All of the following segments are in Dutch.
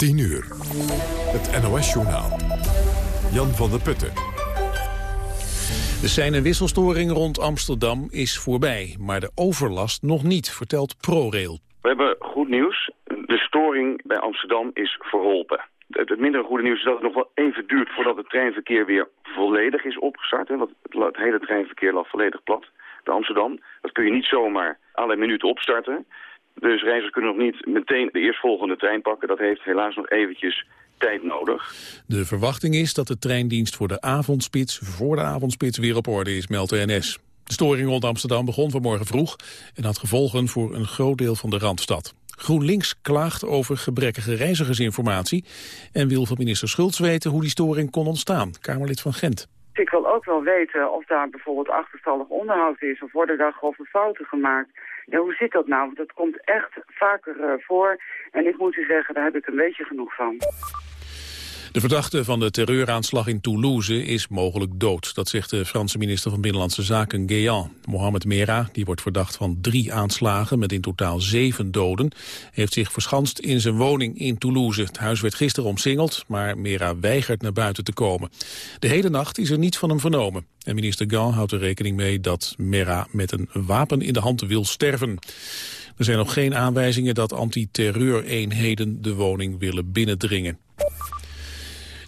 10 uur. Het NOS-journaal. Jan van der Putten. De zijn- en wisselstoring rond Amsterdam is voorbij, maar de overlast nog niet, vertelt ProRail. We hebben goed nieuws. De storing bij Amsterdam is verholpen. Het, minder goede nieuws is dat het nog wel even duurt voordat het treinverkeer weer volledig is opgestart. Hè, want het, het hele treinverkeer lag volledig plat bij Amsterdam. Dat kun je niet zomaar alle minuten opstarten. Dus reizigers kunnen nog niet meteen de eerstvolgende trein pakken. Dat heeft helaas nog eventjes tijd nodig. De verwachting is dat de treindienst voor de avondspits voor de avondspits weer op orde is, meldt de NS. De storing rond Amsterdam begon vanmorgen vroeg en had gevolgen voor een groot deel van de Randstad. GroenLinks klaagt over gebrekkige reizigersinformatie en wil van minister Schultz weten hoe die storing kon ontstaan. Kamerlid van Gent. Ik wil ook wel weten of daar bijvoorbeeld achterstallig onderhoud is of worden daar grove fouten gemaakt. Ja, hoe zit dat nou? Dat komt echt vaker uh, voor en ik moet u zeggen, daar heb ik een beetje genoeg van. De verdachte van de terreuraanslag in Toulouse is mogelijk dood. Dat zegt de Franse minister van Binnenlandse Zaken, Guéant. Mohamed Merah, die wordt verdacht van drie aanslagen met in totaal zeven doden, heeft zich verschanst in zijn woning in Toulouse. Het huis werd gisteren omsingeld, maar Merah weigert naar buiten te komen. De hele nacht is er niets van hem vernomen. En minister Guéant houdt er rekening mee dat Merah met een wapen in de hand wil sterven. Er zijn nog geen aanwijzingen dat antiterreureenheden de woning willen binnendringen.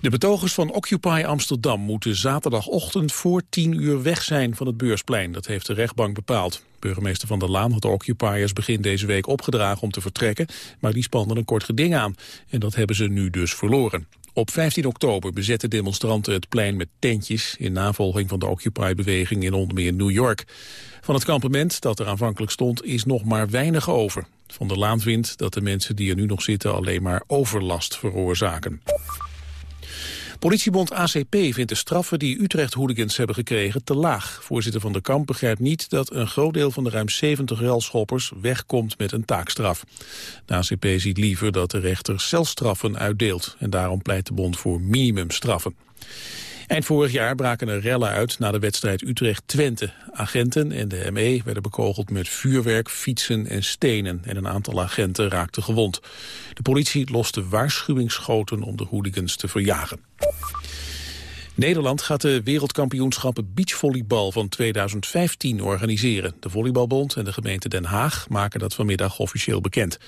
De betogers van Occupy Amsterdam moeten zaterdagochtend voor 10 uur weg zijn van het beursplein. Dat heeft de rechtbank bepaald. Burgemeester Van der Laan had de Occupiers begin deze week opgedragen om te vertrekken, maar die spanden een kort geding aan. En dat hebben ze nu dus verloren. Op 15 oktober bezetten demonstranten het plein met tentjes... in navolging van de Occupy-beweging in onder meer New York. Van het kampement dat er aanvankelijk stond is nog maar weinig over. Van der Laan vindt dat de mensen die er nu nog zitten alleen maar overlast veroorzaken. Politiebond ACP vindt de straffen die Utrecht-hooligans hebben gekregen te laag. Voorzitter van de kamp begrijpt niet dat een groot deel van de ruim 70 relschoppers wegkomt met een taakstraf. De ACP ziet liever dat de rechter celstraffen uitdeelt en daarom pleit de bond voor minimumstraffen. Eind vorig jaar braken er rellen uit na de wedstrijd Utrecht-Twente. Agenten en de ME werden bekogeld met vuurwerk, fietsen en stenen. En een aantal agenten raakten gewond. De politie loste waarschuwingsschoten om de hooligans te verjagen. Nederland gaat de wereldkampioenschappen beachvolleybal van 2015 organiseren. De Volleybalbond en de gemeente Den Haag maken dat vanmiddag officieel bekend.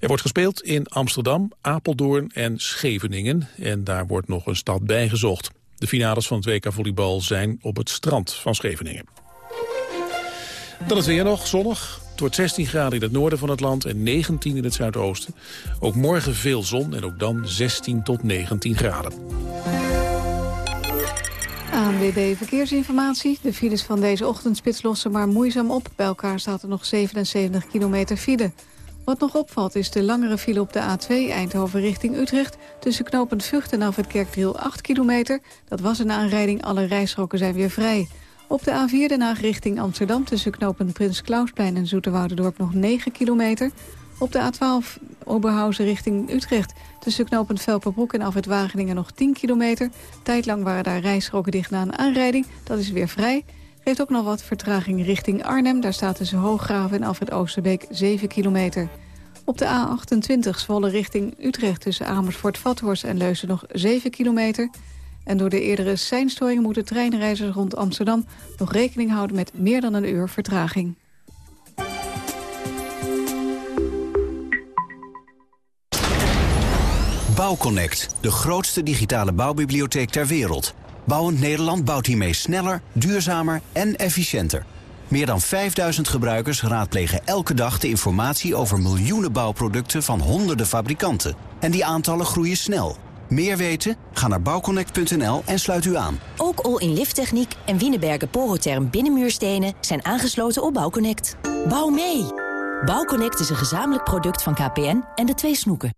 Er wordt gespeeld in Amsterdam, Apeldoorn en Scheveningen. En daar wordt nog een stad bijgezocht. De finales van het WK Volleybal zijn op het strand van Scheveningen. Dan het weer nog, zonnig. Het wordt 16 graden in het noorden van het land en 19 in het zuidoosten. Ook morgen veel zon en ook dan 16 tot 19 graden. ANWB Verkeersinformatie. De files van deze ochtendspits lossen maar moeizaam op. Bij elkaar staat er nog 77 kilometer file. Wat nog opvalt is de langere file op de A2 Eindhoven richting Utrecht... tussen knooppunt Vught en af het Kerkdriel 8 kilometer. Dat was een aanrijding, alle rijstroken zijn weer vrij. Op de A4 Den Haag richting Amsterdam tussen knooppunt Prins Klausplein en Zoeterwoudendorp nog 9 kilometer. Op de A12 Oberhausen richting Utrecht tussen knooppunt Velperbroek en af het Wageningen nog 10 kilometer. Tijdlang waren daar rijstroken dicht na een aanrijding, dat is weer vrij... Geeft ook nog wat vertraging richting Arnhem. Daar staat tussen Hooggraven en Alfred Oosterbeek 7 kilometer. Op de A28 Zwolle richting Utrecht tussen Amersfoort-Vathorst en Leusen nog 7 kilometer. En door de eerdere seinstoringen moeten treinreizigers rond Amsterdam... nog rekening houden met meer dan een uur vertraging. Bouwconnect, de grootste digitale bouwbibliotheek ter wereld. Bouwend Nederland bouwt hiermee sneller, duurzamer en efficiënter. Meer dan 5000 gebruikers raadplegen elke dag de informatie over miljoenen bouwproducten van honderden fabrikanten. En die aantallen groeien snel. Meer weten? Ga naar bouwconnect.nl en sluit u aan. Ook all-in lifttechniek en Wienerberger Porotherm binnenmuurstenen zijn aangesloten op Bouwconnect. Bouw mee! Bouwconnect is een gezamenlijk product van KPN en de twee snoeken.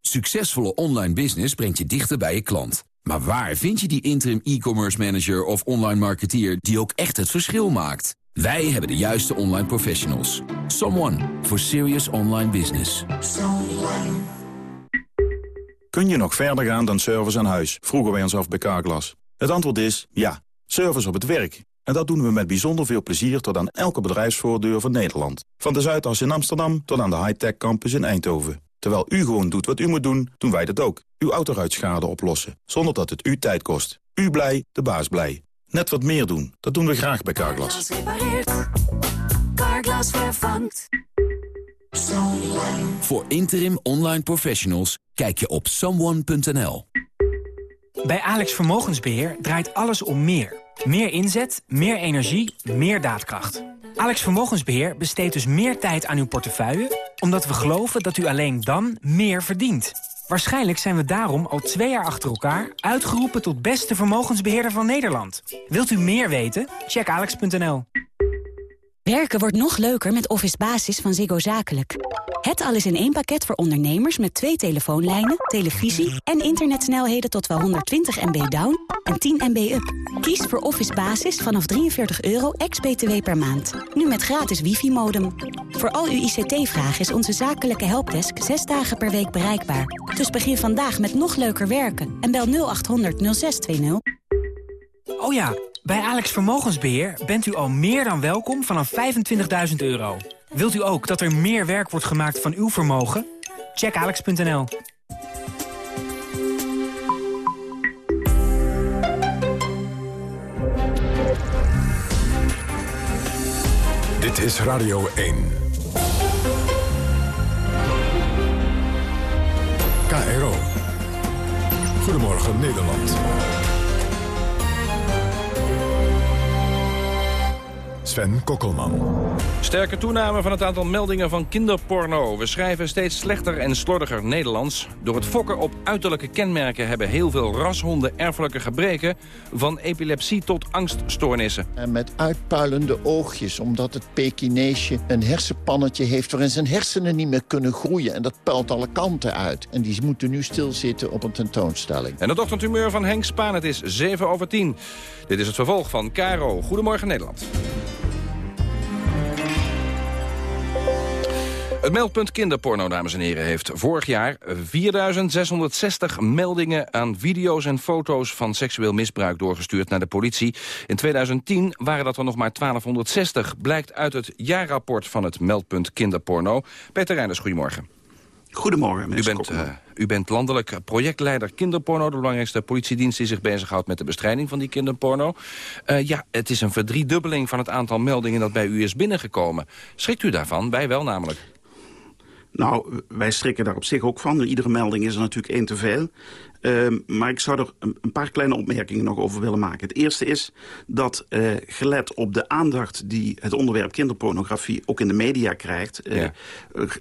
Succesvolle online business brengt je dichter bij je klant. Maar waar vind je die interim e-commerce manager of online marketeer die ook echt het verschil maakt? Wij hebben de juiste online professionals. Someone for serious online business. Kun je nog verder gaan dan service aan huis? Vroegen wij ons af bij Carglass. Het antwoord is ja. Service op het werk. En dat doen we met bijzonder veel plezier tot aan elke bedrijfsvoordeur van Nederland. Van de Zuidas in Amsterdam tot aan de high-tech campus in Eindhoven. Terwijl u gewoon doet wat u moet doen, doen wij dat ook. Uw autoruitschade oplossen, zonder dat het u tijd kost. U blij, de baas blij. Net wat meer doen, dat doen we graag bij Carglass. Carglass vervangt. Voor interim online professionals kijk je op someone.nl. Bij Alex Vermogensbeheer draait alles om meer. Meer inzet, meer energie, meer daadkracht. Alex Vermogensbeheer besteedt dus meer tijd aan uw portefeuille... omdat we geloven dat u alleen dan meer verdient. Waarschijnlijk zijn we daarom al twee jaar achter elkaar... uitgeroepen tot beste vermogensbeheerder van Nederland. Wilt u meer weten? Check alex.nl. Werken wordt nog leuker met Office Basis van Ziggo Zakelijk. Het alles in één pakket voor ondernemers met twee telefoonlijnen, televisie... en internetsnelheden tot wel 120 MB down en 10 MB up. Kies voor Office Basis vanaf 43 euro ex-BTW per maand. Nu met gratis wifi-modem. Voor al uw ICT-vragen is onze zakelijke helpdesk zes dagen per week bereikbaar. Dus begin vandaag met nog leuker werken en bel 0800 0620. Oh ja, bij Alex Vermogensbeheer bent u al meer dan welkom vanaf 25.000 euro. Wilt u ook dat er meer werk wordt gemaakt van uw vermogen? Check alex.nl. Dit is Radio 1. KRO. Goedemorgen Nederland. Sven Kokkelman. Sterke toename van het aantal meldingen van kinderporno. We schrijven steeds slechter en slordiger Nederlands. Door het fokken op uiterlijke kenmerken hebben heel veel rashonden erfelijke gebreken. Van epilepsie tot angststoornissen. En met uitpuilende oogjes, omdat het Pekineesje een hersenpannetje heeft... waarin zijn hersenen niet meer kunnen groeien. En dat puilt alle kanten uit. En die moeten nu stilzitten op een tentoonstelling. En het ochtendhumeur van Henk Spaan, het is 7 over 10. Dit is het vervolg van Caro. Goedemorgen Nederland. Het meldpunt kinderporno, dames en heren, heeft vorig jaar 4.660 meldingen aan video's en foto's van seksueel misbruik doorgestuurd naar de politie. In 2010 waren dat er nog maar 1260, blijkt uit het jaarrapport van het meldpunt kinderporno. Peter Reinders, goedemorgen. Goedemorgen, u bent, uh, u bent landelijk projectleider kinderporno... de belangrijkste politiedienst die zich bezighoudt met de bestrijding van die kinderporno. Uh, ja, het is een verdriedubbeling van het aantal meldingen dat bij u is binnengekomen. Schrikt u daarvan? Wij wel namelijk. Nou, wij schrikken daar op zich ook van. Iedere melding is er natuurlijk één te veel. Uh, maar ik zou er een, een, paar kleine opmerkingen nog over willen maken. Het eerste is dat uh, gelet op de aandacht die het onderwerp kinderpornografie ook in de media krijgt... Uh, ja.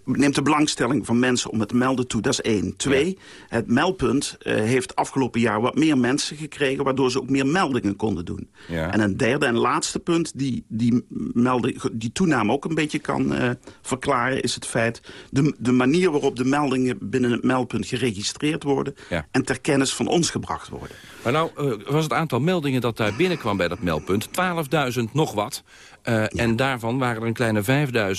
neemt de belangstelling van mensen om het te melden toe. Dat is één. Twee, ja. het meldpunt heeft afgelopen jaar wat meer mensen gekregen... waardoor ze ook meer meldingen konden doen. Ja. En een derde en laatste punt die die, melding, die toename ook een beetje kan verklaren... is het feit, de, de manier waarop de meldingen binnen het meldpunt geregistreerd worden... en ter kennis van ons gebracht worden. Maar nou uh, was het aantal meldingen dat daar binnenkwam bij dat meldpunt 12.000 nog wat. Uh, ja. En daarvan waren er een kleine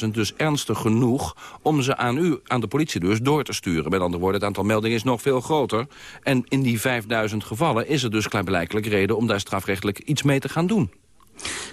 5.000 dus ernstig genoeg... om ze aan u, aan de politie dus, door te sturen. Met andere woorden, het aantal meldingen is nog veel groter. En in die 5.000 gevallen is er dus klaarblijkelijk reden... om daar strafrechtelijk iets mee te gaan doen.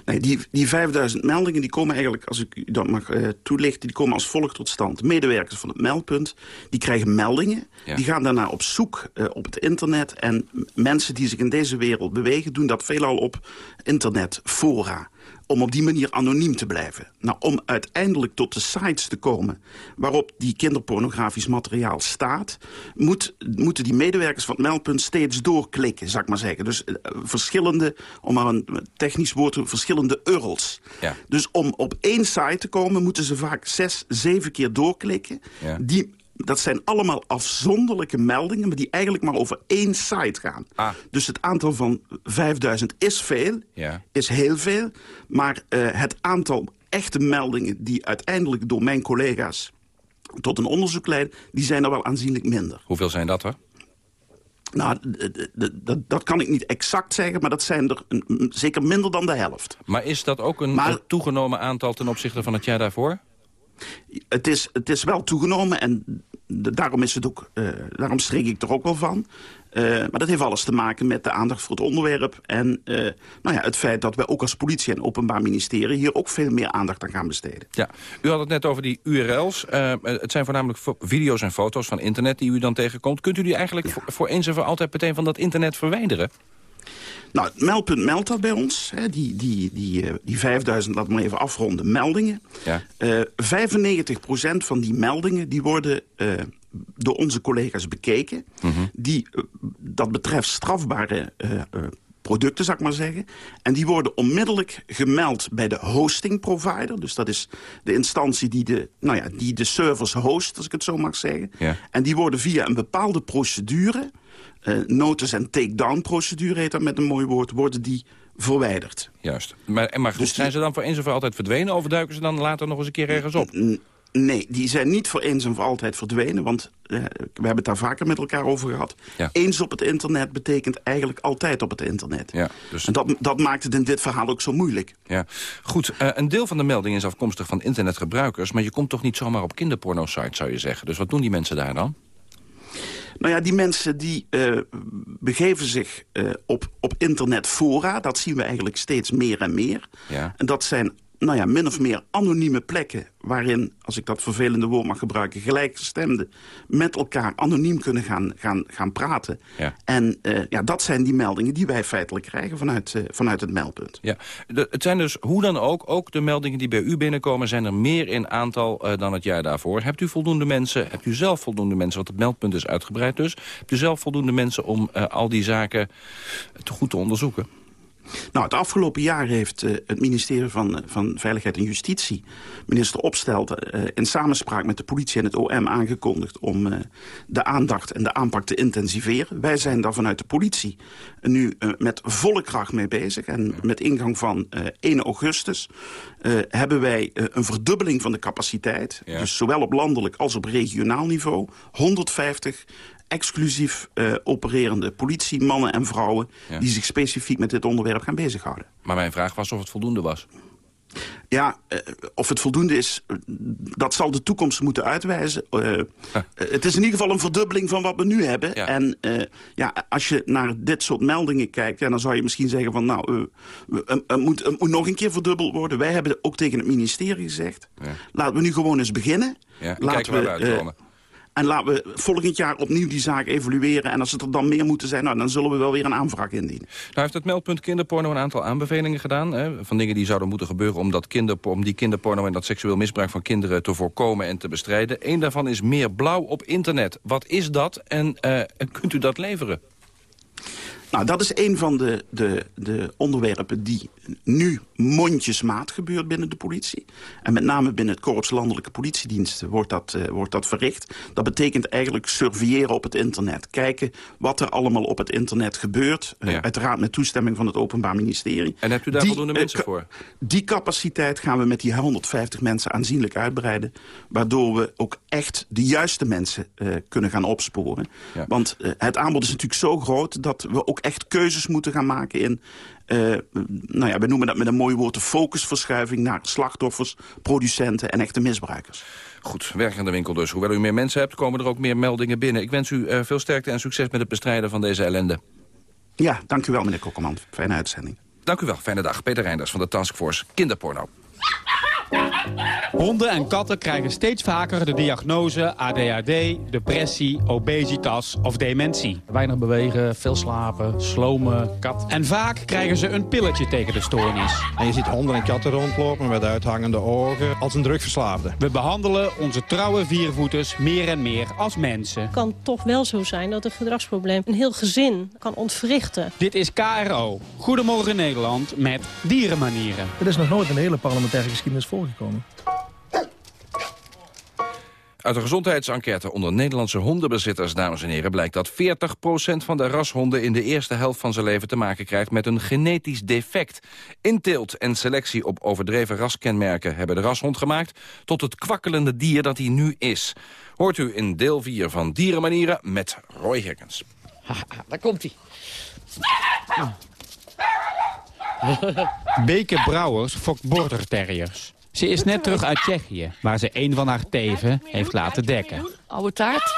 Nee, die, die 5000 meldingen die komen eigenlijk, als ik u dat mag uh, toelichten... die komen als volgt tot stand. Medewerkers van het meldpunt, die krijgen meldingen. Ja. Die gaan daarna op zoek uh, op het internet. En mensen die zich in deze wereld bewegen... doen dat veelal op internetfora om op die manier anoniem te blijven. Nou, om uiteindelijk tot de sites te komen waarop die kinderpornografisch materiaal staat... Moet, moeten die medewerkers van het meldpunt steeds doorklikken, zou ik maar zeggen. Dus uh, verschillende, om maar een technisch woord te verschillende URL's. Ja. Dus om op één site te komen moeten ze vaak zes, zeven keer doorklikken... Ja. die dat zijn allemaal afzonderlijke meldingen... maar die eigenlijk maar over één site gaan. Ah. Dus het aantal van 5000 is veel, ja. is heel veel. Maar uh, het aantal echte meldingen die uiteindelijk door mijn collega's... tot een onderzoek leiden, die zijn er wel aanzienlijk minder. Hoeveel zijn dat er? Nou, dat, kan ik niet exact zeggen, maar dat zijn er een, zeker minder dan de helft. Maar is dat ook een maar, toegenomen aantal ten opzichte van het jaar daarvoor? Het is, het is wel toegenomen en daarom, is het ook, uh, daarom schrik ik er ook wel van. Uh, maar dat heeft alles te maken met de aandacht voor het onderwerp... en uh, nou ja, het feit dat wij ook als politie en openbaar ministerie... hier ook veel meer aandacht aan gaan besteden. Ja, u had het net over die URL's. Uh, het zijn voornamelijk video's en foto's van internet die u dan tegenkomt. Kunt u die eigenlijk ja. voor, voor eens en voor altijd meteen van dat internet verwijderen? Nou, het meldpunt meldt dat bij ons. Hè, die, die, die, uh, die 5000, laat maar even afronden, meldingen. Ja. Uh, 95% van die meldingen die worden uh, door onze collega's bekeken. Mm -hmm. die, dat betreft strafbare producten, zou ik maar zeggen. En die worden onmiddellijk gemeld bij de hosting provider. Dus dat is de instantie die de, nou ja, die de servers host, als ik het zo mag zeggen. Ja. En die worden via een bepaalde procedure... Uh, notice- en take-down procedure heet dat met een mooi woord... worden die verwijderd. Juist. Maar, maar goed, dus zijn ze dan voor eens of voor altijd verdwenen... of duiken ze dan later nog eens een keer ergens op? Nee, die zijn niet voor eens en voor altijd verdwenen. Want uh, we hebben het daar vaker met elkaar over gehad. Ja. Eens op het internet betekent eigenlijk altijd op het internet. Ja, dus... En dat, dat maakt het in dit verhaal ook zo moeilijk. Ja. Goed, uh, een deel van de melding is afkomstig van internetgebruikers... maar je komt toch niet zomaar op kinderporno-sites, zou je zeggen. Dus wat doen die mensen daar dan? Nou ja, die mensen die uh, begeven zich uh, op, op internetfora. Dat zien we eigenlijk steeds meer en meer. Ja. En dat zijn nou ja, min of meer anonieme plekken... waarin, als ik dat vervelende woord mag gebruiken... gelijkgestemden met elkaar anoniem kunnen gaan, gaan, gaan praten. Ja. En uh, ja, dat zijn die meldingen die wij feitelijk krijgen vanuit, uh, vanuit het meldpunt. Ja. De, het zijn dus, hoe dan ook, ook de meldingen die bij u binnenkomen... zijn er meer in aantal uh, dan het jaar daarvoor. Hebt u voldoende mensen, hebt u zelf voldoende mensen... want het meldpunt is uitgebreid dus... hebt u zelf voldoende mensen om al die zaken te goed te onderzoeken? Nou, het afgelopen jaar heeft uh, het ministerie van, van Veiligheid en Justitie... minister Opstelten uh, in samenspraak met de politie en het OM aangekondigd... om uh, de aandacht en de aanpak te intensiveren. Wij zijn daar vanuit de politie nu met volle kracht mee bezig. En met ingang van 1 augustus hebben wij een verdubbeling van de capaciteit. Ja. Dus zowel op landelijk als op regionaal niveau. 150 exclusief uh, opererende politie, mannen en vrouwen... Ja. die zich specifiek met dit onderwerp gaan bezighouden. Maar mijn vraag was of het voldoende was. Ja, uh, of het voldoende is, dat zal de toekomst moeten uitwijzen. Uh, huh. Het is in ieder geval een verdubbeling van wat we nu hebben. Ja. En ja, als je naar dit soort meldingen kijkt... Ja, dan zou je misschien zeggen van... nou, het moet, moet, nog een keer verdubbeld worden. Wij hebben ook tegen het ministerie gezegd... Ja. laten we nu gewoon eens beginnen. Ja, laten we uitkomen. En laten we volgend jaar opnieuw die zaak evalueren. En als het er dan meer moeten zijn, nou, dan zullen we wel weer een aanvraag indienen. Nou heeft het meldpunt kinderporno een aantal aanbevelingen gedaan. Hè, van dingen die zouden moeten gebeuren om, dat om die kinderporno... en dat seksueel misbruik van kinderen te voorkomen en te bestrijden. Eén daarvan is meer blauw op internet. Wat is dat en uh, kunt u dat leveren? Nou, dat is een van de, de, de onderwerpen die nu mondjesmaat gebeurt binnen de politie. En met name binnen het Korps Landelijke Politiediensten wordt dat, uh, wordt dat verricht. Dat betekent eigenlijk surveilleren op het internet. Kijken wat er allemaal op het internet gebeurt. Ja. Uh, uiteraard met toestemming van het Openbaar Ministerie. En hebt u daar die, voldoende mensen uh, voor? Die capaciteit gaan we met die 150 mensen aanzienlijk uitbreiden. Waardoor we ook echt de juiste mensen kunnen gaan opsporen. Ja. Want het aanbod is natuurlijk zo groot dat we ook echt keuzes moeten gaan maken in... Uh, nou ja, we noemen dat met een mooi woord de focusverschuiving... naar slachtoffers, producenten en echte misbruikers. Goed, werk aan de winkel dus. Hoewel u meer mensen hebt, komen er ook meer meldingen binnen. Ik wens u veel sterkte en succes met het bestrijden van deze ellende. Ja, dank u wel, meneer Kokkerman. Fijne uitzending. Dank u wel. Fijne dag. Peter Reinders van de Taskforce Kinderporno. Honden en katten krijgen steeds vaker de diagnose ADHD, depressie, obesitas of dementie. Weinig bewegen, veel slapen, slomen, kat. En vaak krijgen ze een pilletje tegen de stoornis. En je ziet honden en katten rondlopen met uithangende ogen als een drugverslaafde. We behandelen onze trouwe viervoeters meer en meer als mensen. Het kan toch wel zo zijn dat een gedragsprobleem een heel gezin kan ontwrichten. Dit is KRO. Goedemorgen Nederland met dierenmanieren. Er is nog nooit een hele parlementaire geschiedenis voorgekomen. Uit een gezondheidsenquête onder Nederlandse hondenbezitters, dames en heren, blijkt dat 40% van de rashonden in de eerste helft van zijn leven te maken krijgt met een genetisch defect. Inteelt en selectie op overdreven raskenmerken hebben de rashond gemaakt tot het kwakkelende dier dat hij nu is. Hoort u in deel 4 van Dierenmanieren met Roy Higgins. daar komt hij. Beke Brouwers fokt border terriers. Ze is net terug uit Tsjechië, waar ze een van haar teven heeft laten dekken. Oude taart.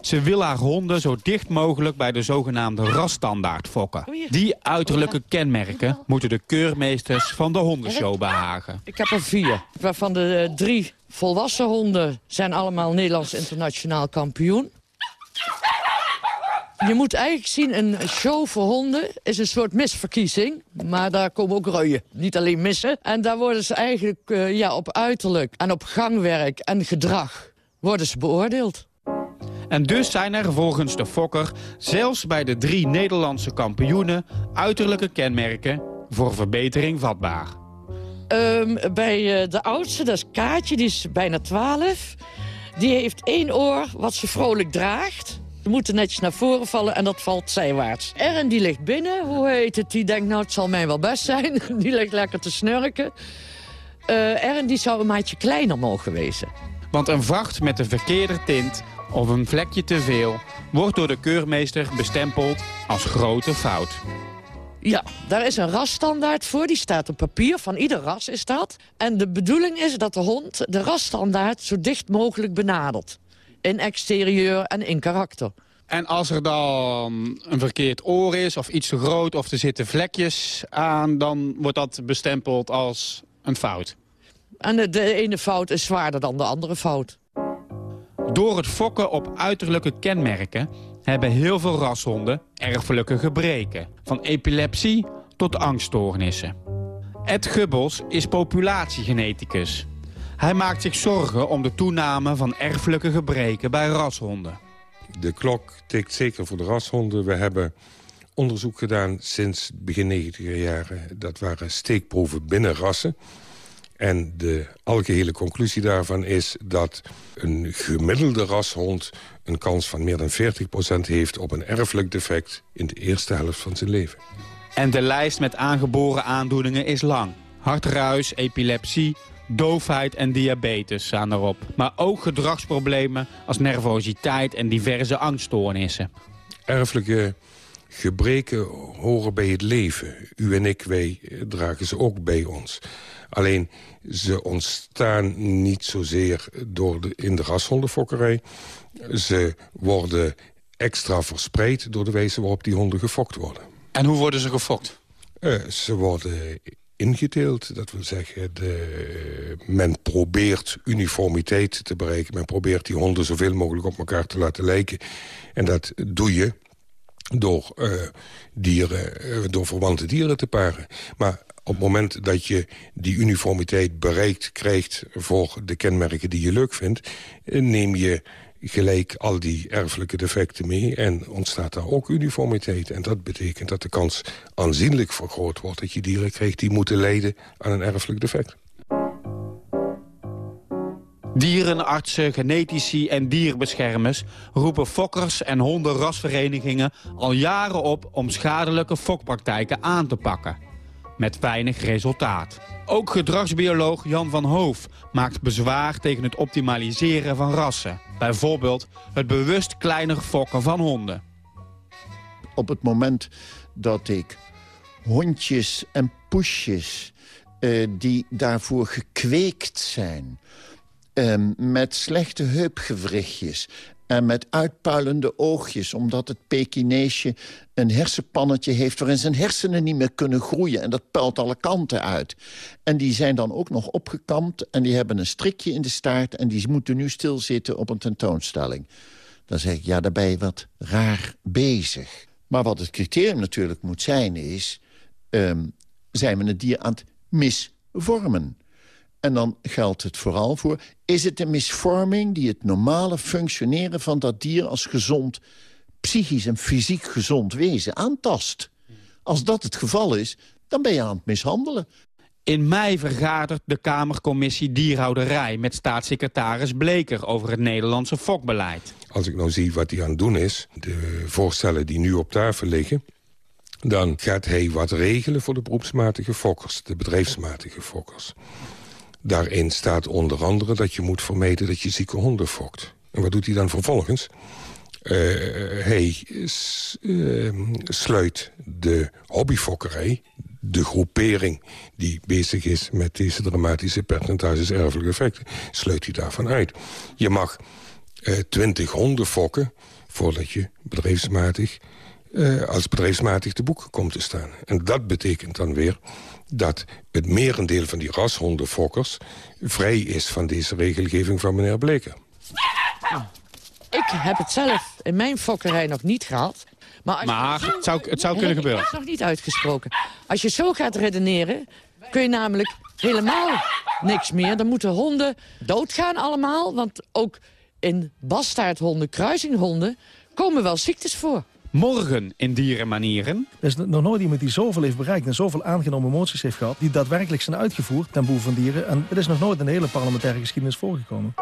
Ze wil haar honden zo dicht mogelijk bij de zogenaamde rasstandaard fokken. Die uiterlijke kenmerken moeten de keurmeesters van de hondenshow behagen. Ik heb er vier, waarvan de eh, drie volwassen honden zijn allemaal Nederlands internationaal kampioen. Je moet eigenlijk zien, een show voor honden is een soort misverkiezing. Maar daar komen ook rooien, niet alleen missen. En daar worden ze eigenlijk uh, ja, op uiterlijk en op gangwerk en gedrag worden ze beoordeeld. En dus zijn er volgens de fokker, zelfs bij de drie Nederlandse kampioenen... uiterlijke kenmerken voor verbetering vatbaar. Um, bij uh, de oudste, dat is Kaatje, die is bijna 12. Die heeft één oor wat ze vrolijk draagt. Ze moeten netjes naar voren vallen en dat valt zijwaarts. Erin die ligt binnen, hoe heet het? Die denkt, nou, het zal mij wel best zijn. Die ligt lekker te snurken. Uh, Erin die zou een maatje kleiner mogen wezen. Want een vracht met de verkeerde tint of een vlekje te veel... wordt door de keurmeester bestempeld als grote fout. Ja, daar is een rasstandaard voor. Die staat op papier. Van ieder ras is dat. En de bedoeling is dat de hond de rasstandaard zo dicht mogelijk benadert. In exterieur en in karakter. En als er dan een verkeerd oor is of iets te groot of er zitten vlekjes aan... dan wordt dat bestempeld als een fout. En de, de ene fout is zwaarder dan de andere fout. Door het fokken op uiterlijke kenmerken hebben heel veel rashonden erfelijke gebreken. Van epilepsie tot angststoornissen. Ed Gubbels is populatiegeneticus. Hij maakt zich zorgen om de toename van erfelijke gebreken bij rashonden. De klok tikt zeker voor de rashonden. We hebben onderzoek gedaan sinds begin 90 jaren. Dat waren steekproeven binnen rassen. En de algehele conclusie daarvan is dat een gemiddelde rashond... een kans van meer dan 40% heeft op een erfelijk defect... in de eerste helft van zijn leven. En de lijst met aangeboren aandoeningen is lang. Hartruis, epilepsie, doofheid en diabetes staan erop. Maar ook gedragsproblemen als nervositeit en diverse angststoornissen. Erfelijke gebreken horen bij het leven. U en ik, wij dragen ze ook bij ons. Alleen ze ontstaan niet zozeer door de, in de rashondenfokkerij. Ze worden extra verspreid door de wijze waarop die honden gefokt worden. En hoe worden ze gefokt? Uh, ze worden ingedeeld. Dat wil zeggen, men probeert uniformiteit te bereiken. Men probeert die honden zoveel mogelijk op elkaar te laten lijken. En dat doe je door, uh, dieren, uh, door verwante dieren te paren. Maar op het moment dat je die uniformiteit bereikt krijgt... voor de kenmerken die je leuk vindt... neem je gelijk al die erfelijke defecten mee... en ontstaat daar ook uniformiteit. En dat betekent dat de kans aanzienlijk vergroot wordt... dat je dieren krijgt die moeten lijden aan een erfelijk defect. Dierenartsen, genetici en dierbeschermers roepen fokkers en hondenrasverenigingen al jaren op om schadelijke fokpraktijken aan te pakken met weinig resultaat. Ook gedragsbioloog Jan van Hoof maakt bezwaar tegen het optimaliseren van rassen. Bijvoorbeeld het bewust kleiner fokken van honden. Op het moment dat ik hondjes en poesjes uh, die daarvoor gekweekt zijn... Uh, met slechte heupgewrichtjes en met uitpuilende oogjes... omdat het Pekineesje een hersenpannetje heeft... waarin zijn hersenen niet meer kunnen groeien. En dat puilt alle kanten uit. En die zijn dan ook nog opgekamd... en die hebben een strikje in de staart... en die moeten nu stilzitten op een tentoonstelling. Dan zeg ik, ja, daar ben je wat raar bezig. Maar wat het criterium natuurlijk moet zijn is... Um, zijn we het dier aan het misvormen? En dan geldt het vooral voor... is het een misvorming die het normale functioneren van dat dier... als gezond, psychisch en fysiek gezond wezen aantast? Als dat het geval is, dan ben je aan het mishandelen. In mei vergadert de Kamercommissie Dierhouderij... met staatssecretaris Bleker over het Nederlandse fokbeleid. Als ik nou zie wat hij aan het doen is... de voorstellen die nu op tafel liggen... dan gaat hij wat regelen voor de beroepsmatige fokkers... de bedrijfsmatige fokkers. Daarin staat onder andere dat je moet vermijden dat je zieke honden fokt. En wat doet hij dan vervolgens? Uh, hij uh, sluit de hobbyfokkerij, de groepering die bezig is met deze dramatische percentages erfelijke effecten, sluit hij daarvan uit. Je mag twintig honden fokken, voordat je bedrijfsmatig, uh, als bedrijfsmatig te boek komt te staan. En dat betekent dan weer dat het merendeel van die rashondenfokkers... vrij is van deze regelgeving van meneer Bleker. Ik heb het zelf in mijn fokkerij nog niet gehad. Maar, maar het, zou, het zou kunnen gebeuren. Het is nog niet uitgesproken. Als je zo gaat redeneren, kun je namelijk helemaal niks meer. Dan moeten honden doodgaan allemaal. Want ook in bastaardhonden, kruisinghonden, komen wel ziektes voor. Morgen in Dierenmanieren. Er is nog nooit iemand die zoveel heeft bereikt en zoveel aangenomen moties heeft gehad... die daadwerkelijk zijn uitgevoerd ten behoeve van dieren. En er is nog nooit in de hele parlementaire geschiedenis voorgekomen.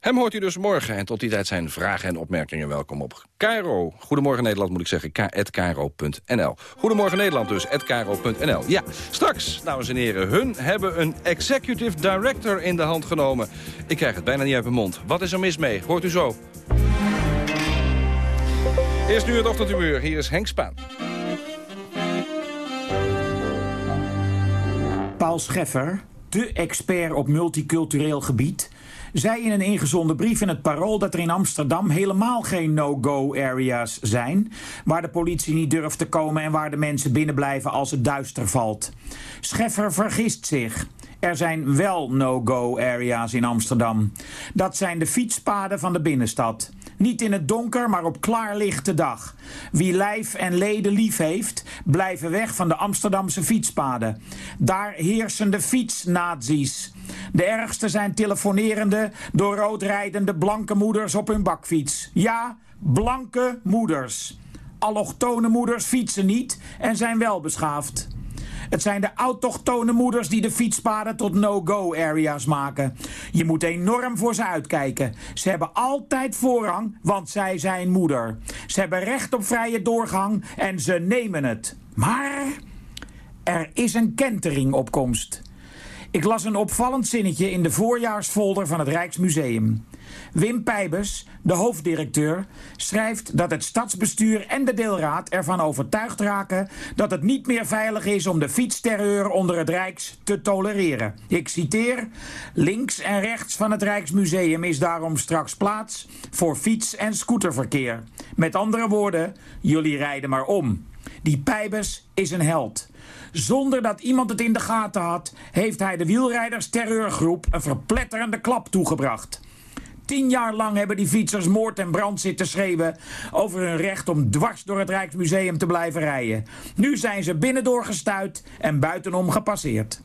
Hem hoort u dus morgen. En tot die tijd zijn vragen en opmerkingen welkom op Cairo. Goedemorgen Nederland moet ik zeggen, k.cairo.nl. Goedemorgen Nederland dus, @cairo.nl. Ja, straks, dames en heren, hun hebben een executive director in de hand genomen. Ik krijg het bijna niet uit mijn mond. Wat is er mis mee? Hoort u zo. Eerst nu het ochtendhumeur. Hier is Henk Spaan. Paul Scheffer, de expert op multicultureel gebied zei in een ingezonden brief in het Parool dat er in Amsterdam helemaal geen no-go areas zijn, waar de politie niet durft te komen en waar de mensen binnenblijven als het duister valt. Scheffer vergist zich. Er zijn wel no-go areas in Amsterdam. Dat zijn de fietspaden van de binnenstad. Niet in het donker, maar op klaarlichte dag. Wie lijf en leden lief heeft, blijven weg van de Amsterdamse fietspaden. Daar heersen de fietsnazi's. De ergste zijn telefonerende, door rood rijdende blanke moeders op hun bakfiets. Ja, blanke moeders. Allochtone moeders fietsen niet en zijn wel beschaafd. Het zijn de autochtone moeders die de fietspaden tot no-go areas maken. Je moet enorm voor ze uitkijken. Ze hebben altijd voorrang, want zij zijn moeder. Ze hebben recht op vrije doorgang en ze nemen het. Maar er is een kenteringopkomst. Ik las een opvallend zinnetje in de voorjaarsfolder van het Rijksmuseum. Wim Pijbers, de hoofddirecteur, schrijft dat het stadsbestuur en de deelraad ervan overtuigd raken dat het niet meer veilig is om de fietsterreur onder het Rijks te tolereren. Ik citeer: Links en rechts van het Rijksmuseum is daarom straks plaats voor fiets- en scooterverkeer. Met andere woorden, jullie rijden maar om. Die Pijbers is een held. Zonder dat iemand het in de gaten had, heeft hij de wielrijders terreurgroep een verpletterende klap toegebracht. Tien jaar lang hebben die fietsers moord en brand zitten schreeuwen over hun recht om dwars door het Rijksmuseum te blijven rijden. Nu zijn ze binnendoor gestuit en buitenom gepasseerd.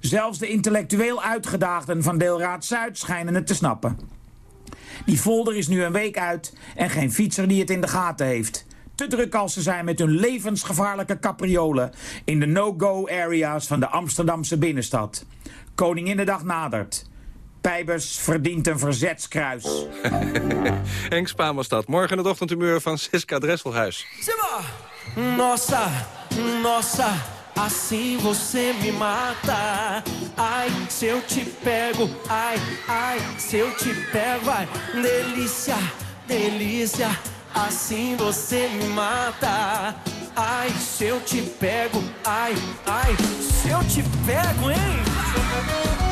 Zelfs de intellectueel uitgedaagden van Deelraad Zuid schijnen het te snappen. Die folder is nu een week uit en geen fietser die het in de gaten heeft te druk als ze zijn met hun levensgevaarlijke capriolen in de no-go areas van de Amsterdamse binnenstad. Koninginnedag nadert. Pijbers verdient een verzetskruis. Henk Spaan was dat. Morgen het ochtendhumeur van Siska Dresselhuis. Simba! Nossa, nossa, assim você me mata. Ai, se eu te pego, ai, ai, se eu te pego, ai, delícia, delícia. Assim você me mata. Ai, se eu te pego, ai, ai, se eu te pego, hein?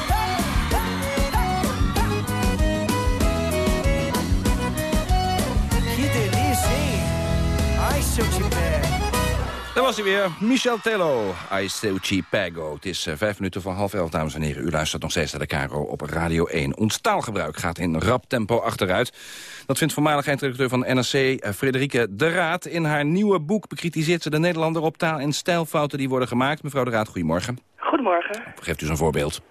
Daar was hij weer, Michel Tello, I Still Pago. Het is eh, vijf minuten voor half elf, dames en heren. U luistert nog steeds naar de Caro op Radio 1. Ons taalgebruik gaat in rap tempo achteruit. Dat vindt voormalig eindredacteur van NRC, eh, Frederike de Raad. In haar nieuwe boek bekritiseert ze de Nederlander op taal- en stijlfouten die worden gemaakt. Mevrouw de Raad, goedemorgen. Goedemorgen. Geeft u eens een voorbeeld.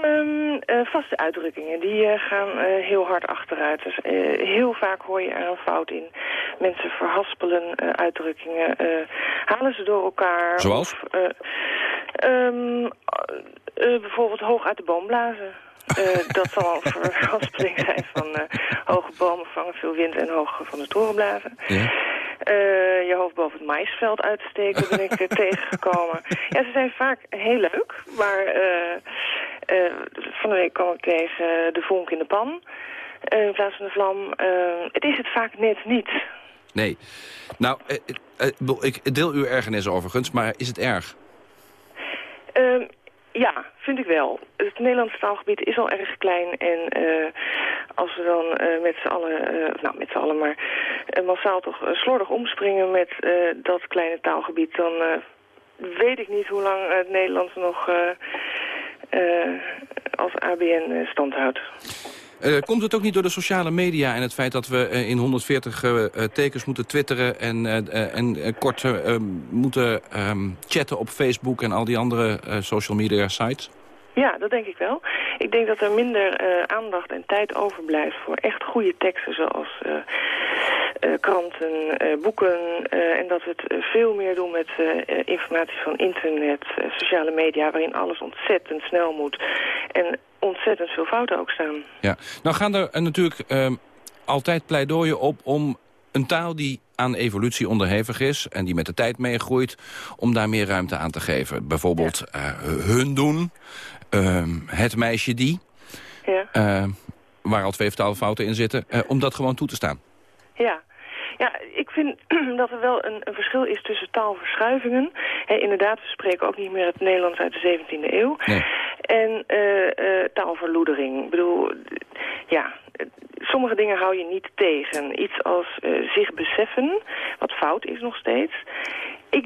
Ehm, eh, vaste uitdrukkingen, die eh, gaan eh, heel hard achteruit. Dus, heel vaak hoor je er een fout in. Mensen verhaspelen uitdrukkingen, halen ze door elkaar. Zoals? Of, eh, ehm, eh, bijvoorbeeld hoog uit de boom blazen. Dat zal een verhaspeling zijn van hoge bomen vangen veel wind en hoog van de toren blazen. Eh, je hoofd boven het maisveld uitsteken ben ik tegengekomen. Ja, ze zijn vaak heel leuk, maar van de week kwam ik tegen de vonk in de pan eh, in plaats van de vlam. Eh, het is het vaak net niet. Nee. Nou, eh, eh, ik deel uw ergernis overigens, maar is het erg? Ehm, ja, vind ik wel. Het Nederlandse taalgebied is al erg klein en eh, als we dan eh, met z'n allen, eh, nou met z'n allen, maar eh, massaal toch eh, slordig omspringen met eh, dat kleine taalgebied, dan eh, weet ik niet hoe lang het Nederlands nog eh, eh, als ABN eh, stand houdt. Eh, komt het ook niet door de sociale media en het feit dat we eh, in 140 eh, eh, tekens moeten twitteren... en, eh, eh, en eh, kort eh, eh, moeten ehm, chatten op Facebook en al die andere eh, social media sites? Ja, dat denk ik wel. Ik denk dat er minder eh, aandacht en tijd overblijft voor echt goede teksten zoals eh, eh, kranten, boeken. en dat we het veel meer doen met informatie van internet, sociale media, waarin alles ontzettend snel moet. En ontzettend veel fouten ook staan. Ja. Nou gaan er natuurlijk ehm, altijd pleidooien op om een taal die aan evolutie onderhevig is... en die met de tijd meegroeit, om daar meer ruimte aan te geven. Bijvoorbeeld hun doen, ehm, het meisje die... Ja. eh, waar al twee vertaalfouten in zitten, eh, om dat gewoon toe te staan. Ja. Ja, ik vind dat er wel een, een verschil is tussen taalverschuivingen. Inderdaad, we spreken ook niet meer het Nederlands uit de 17e eeuw. En eh, eh, taalverloedering. Ik bedoel, ja, sommige dingen hou je niet tegen. Iets als zich beseffen, wat fout is nog steeds.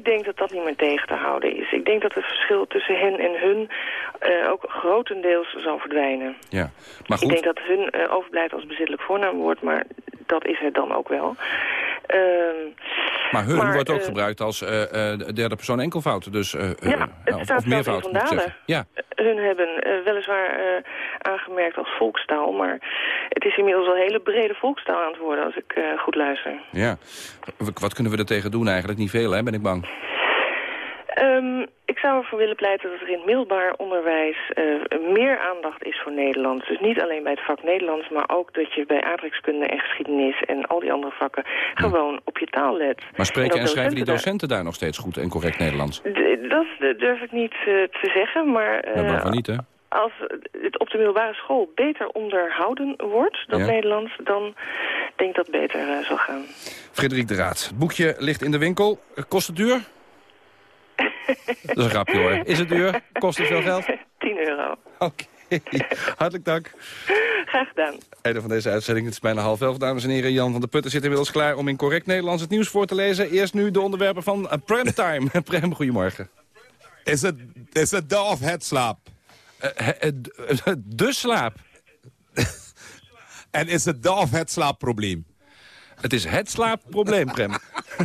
Ik denk dat dat niet meer tegen te houden is. Ik denk dat het verschil tussen hen en hun eh, ook grotendeels zal verdwijnen. Ja. Maar Ik goed, denk dat hun eh, overblijft als bezittelijk voornaamwoord, maar dat is het dan ook wel. Ehm, maar hun maar, wordt ook eh, gebruikt als eh, eh, derde persoon enkelvoud. Dus, Ja, het of, staat of in meervoud, Vandalen. Ja, Hun hebben weliswaar aangemerkt als volkstaal, maar het is inmiddels al een hele brede volkstaal aan het worden als ik goed luister. ja. Wat kunnen we er tegen doen eigenlijk? Niet veel, hè, ben ik bang. Ehm, ik zou ervoor willen pleiten dat er in het middelbaar onderwijs eh, meer aandacht is voor Nederlands. Dus niet alleen bij het vak Nederlands, maar ook dat je bij aardrijkskunde en geschiedenis en al die andere vakken gewoon op je taal let. Maar spreken en schrijven die docenten daar nog steeds goed en correct Nederlands? D- Dat durf ik niet eh, te zeggen, maar Ja, eh, waarvan niet, hè? als het op de middelbare school beter onderhouden wordt, dat Ja. Nederlands, dan denk ik dat het beter eh, zal gaan. Frederik de Raad. Het boekje ligt in de winkel. Eh, Kost het duur? Dat is een grapje hoor. Is het duur? Kost het veel geld? 10 euro. Oké. Hartelijk dank. Graag gedaan. Einde van deze uitzending. Het is bijna half elf, dames en heren. Jan van der Putten zit inmiddels klaar om in correct Nederlands het nieuws voor te lezen. Eerst nu de onderwerpen van uh, Premtime. Prem, goedemorgen. Is het, is het de of het slaap? de slaap. en is het de of het slaapprobleem? Het is het slaapprobleem, Prem.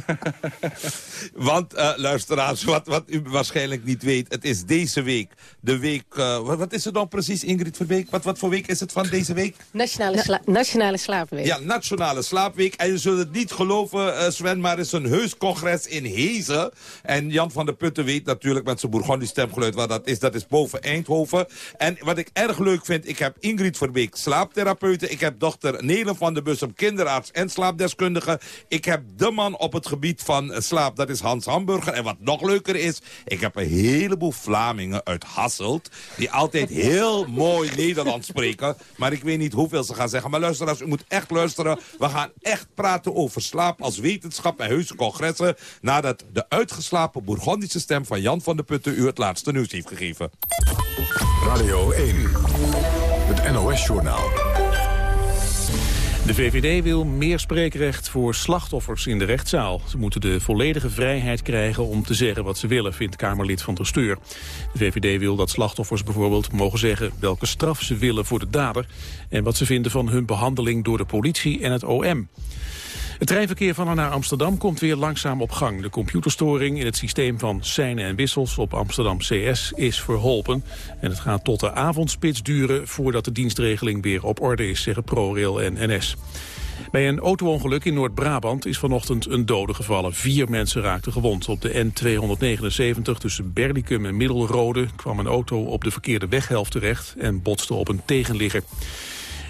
Want, uh, luisteraars, wat, wat u waarschijnlijk niet weet... het is deze week de week... Uh, wat, wat, is het dan precies, Ingrid Verbeek? Wat, wat voor week is het van deze week? Nationale, sla Nationale Slaapweek. Ja, Nationale Slaapweek. En je zult het niet geloven, uh, Sven, maar er is een heus congres in Hezen. En Jan van der Putten weet natuurlijk met zijn Bourgondisch stemgeluid... waar dat is. Dat is boven Eindhoven. En wat ik erg leuk vind, ik heb Ingrid Verbeek, slaaptherapeute. Ik heb dochter Nelen van der Bussum, kinderarts en slaapdeskundige. Ik heb de man op het gebied van slaap, dat is Hans Hamburger. En wat nog leuker is, ik heb een heleboel Vlamingen uit Hasselt... die altijd heel mooi Nederlands spreken. Maar ik weet niet hoeveel ze gaan zeggen. Maar luisteraars, u moet echt luisteren. We gaan echt praten over slaap als wetenschap en heuse congressen... nadat de uitgeslapen Bourgondische stem van Jan van der Putten... u het laatste nieuws heeft gegeven. Radio 1, het NOS-journaal. De VVD wil meer spreekrecht voor slachtoffers in de rechtszaal. Ze moeten de volledige vrijheid krijgen om te zeggen wat ze willen, vindt Kamerlid van der Steur. De VVD wil dat slachtoffers bijvoorbeeld mogen zeggen welke straf ze willen voor de dader... en wat ze vinden van hun behandeling door de politie en het OM. Het treinverkeer van en naar Amsterdam komt weer langzaam op gang. De computerstoring in het systeem van seinen en wissels op Amsterdam CS is verholpen. En het gaat tot de avondspits duren voordat de dienstregeling weer op orde is, zeggen ProRail en NS. Bij een auto-ongeluk in Noord-Brabant is vanochtend een dode gevallen. Vier mensen raakten gewond. Op de N279 tussen Berlicum en Middelrode kwam een auto op de verkeerde weghelft terecht en botste op een tegenligger.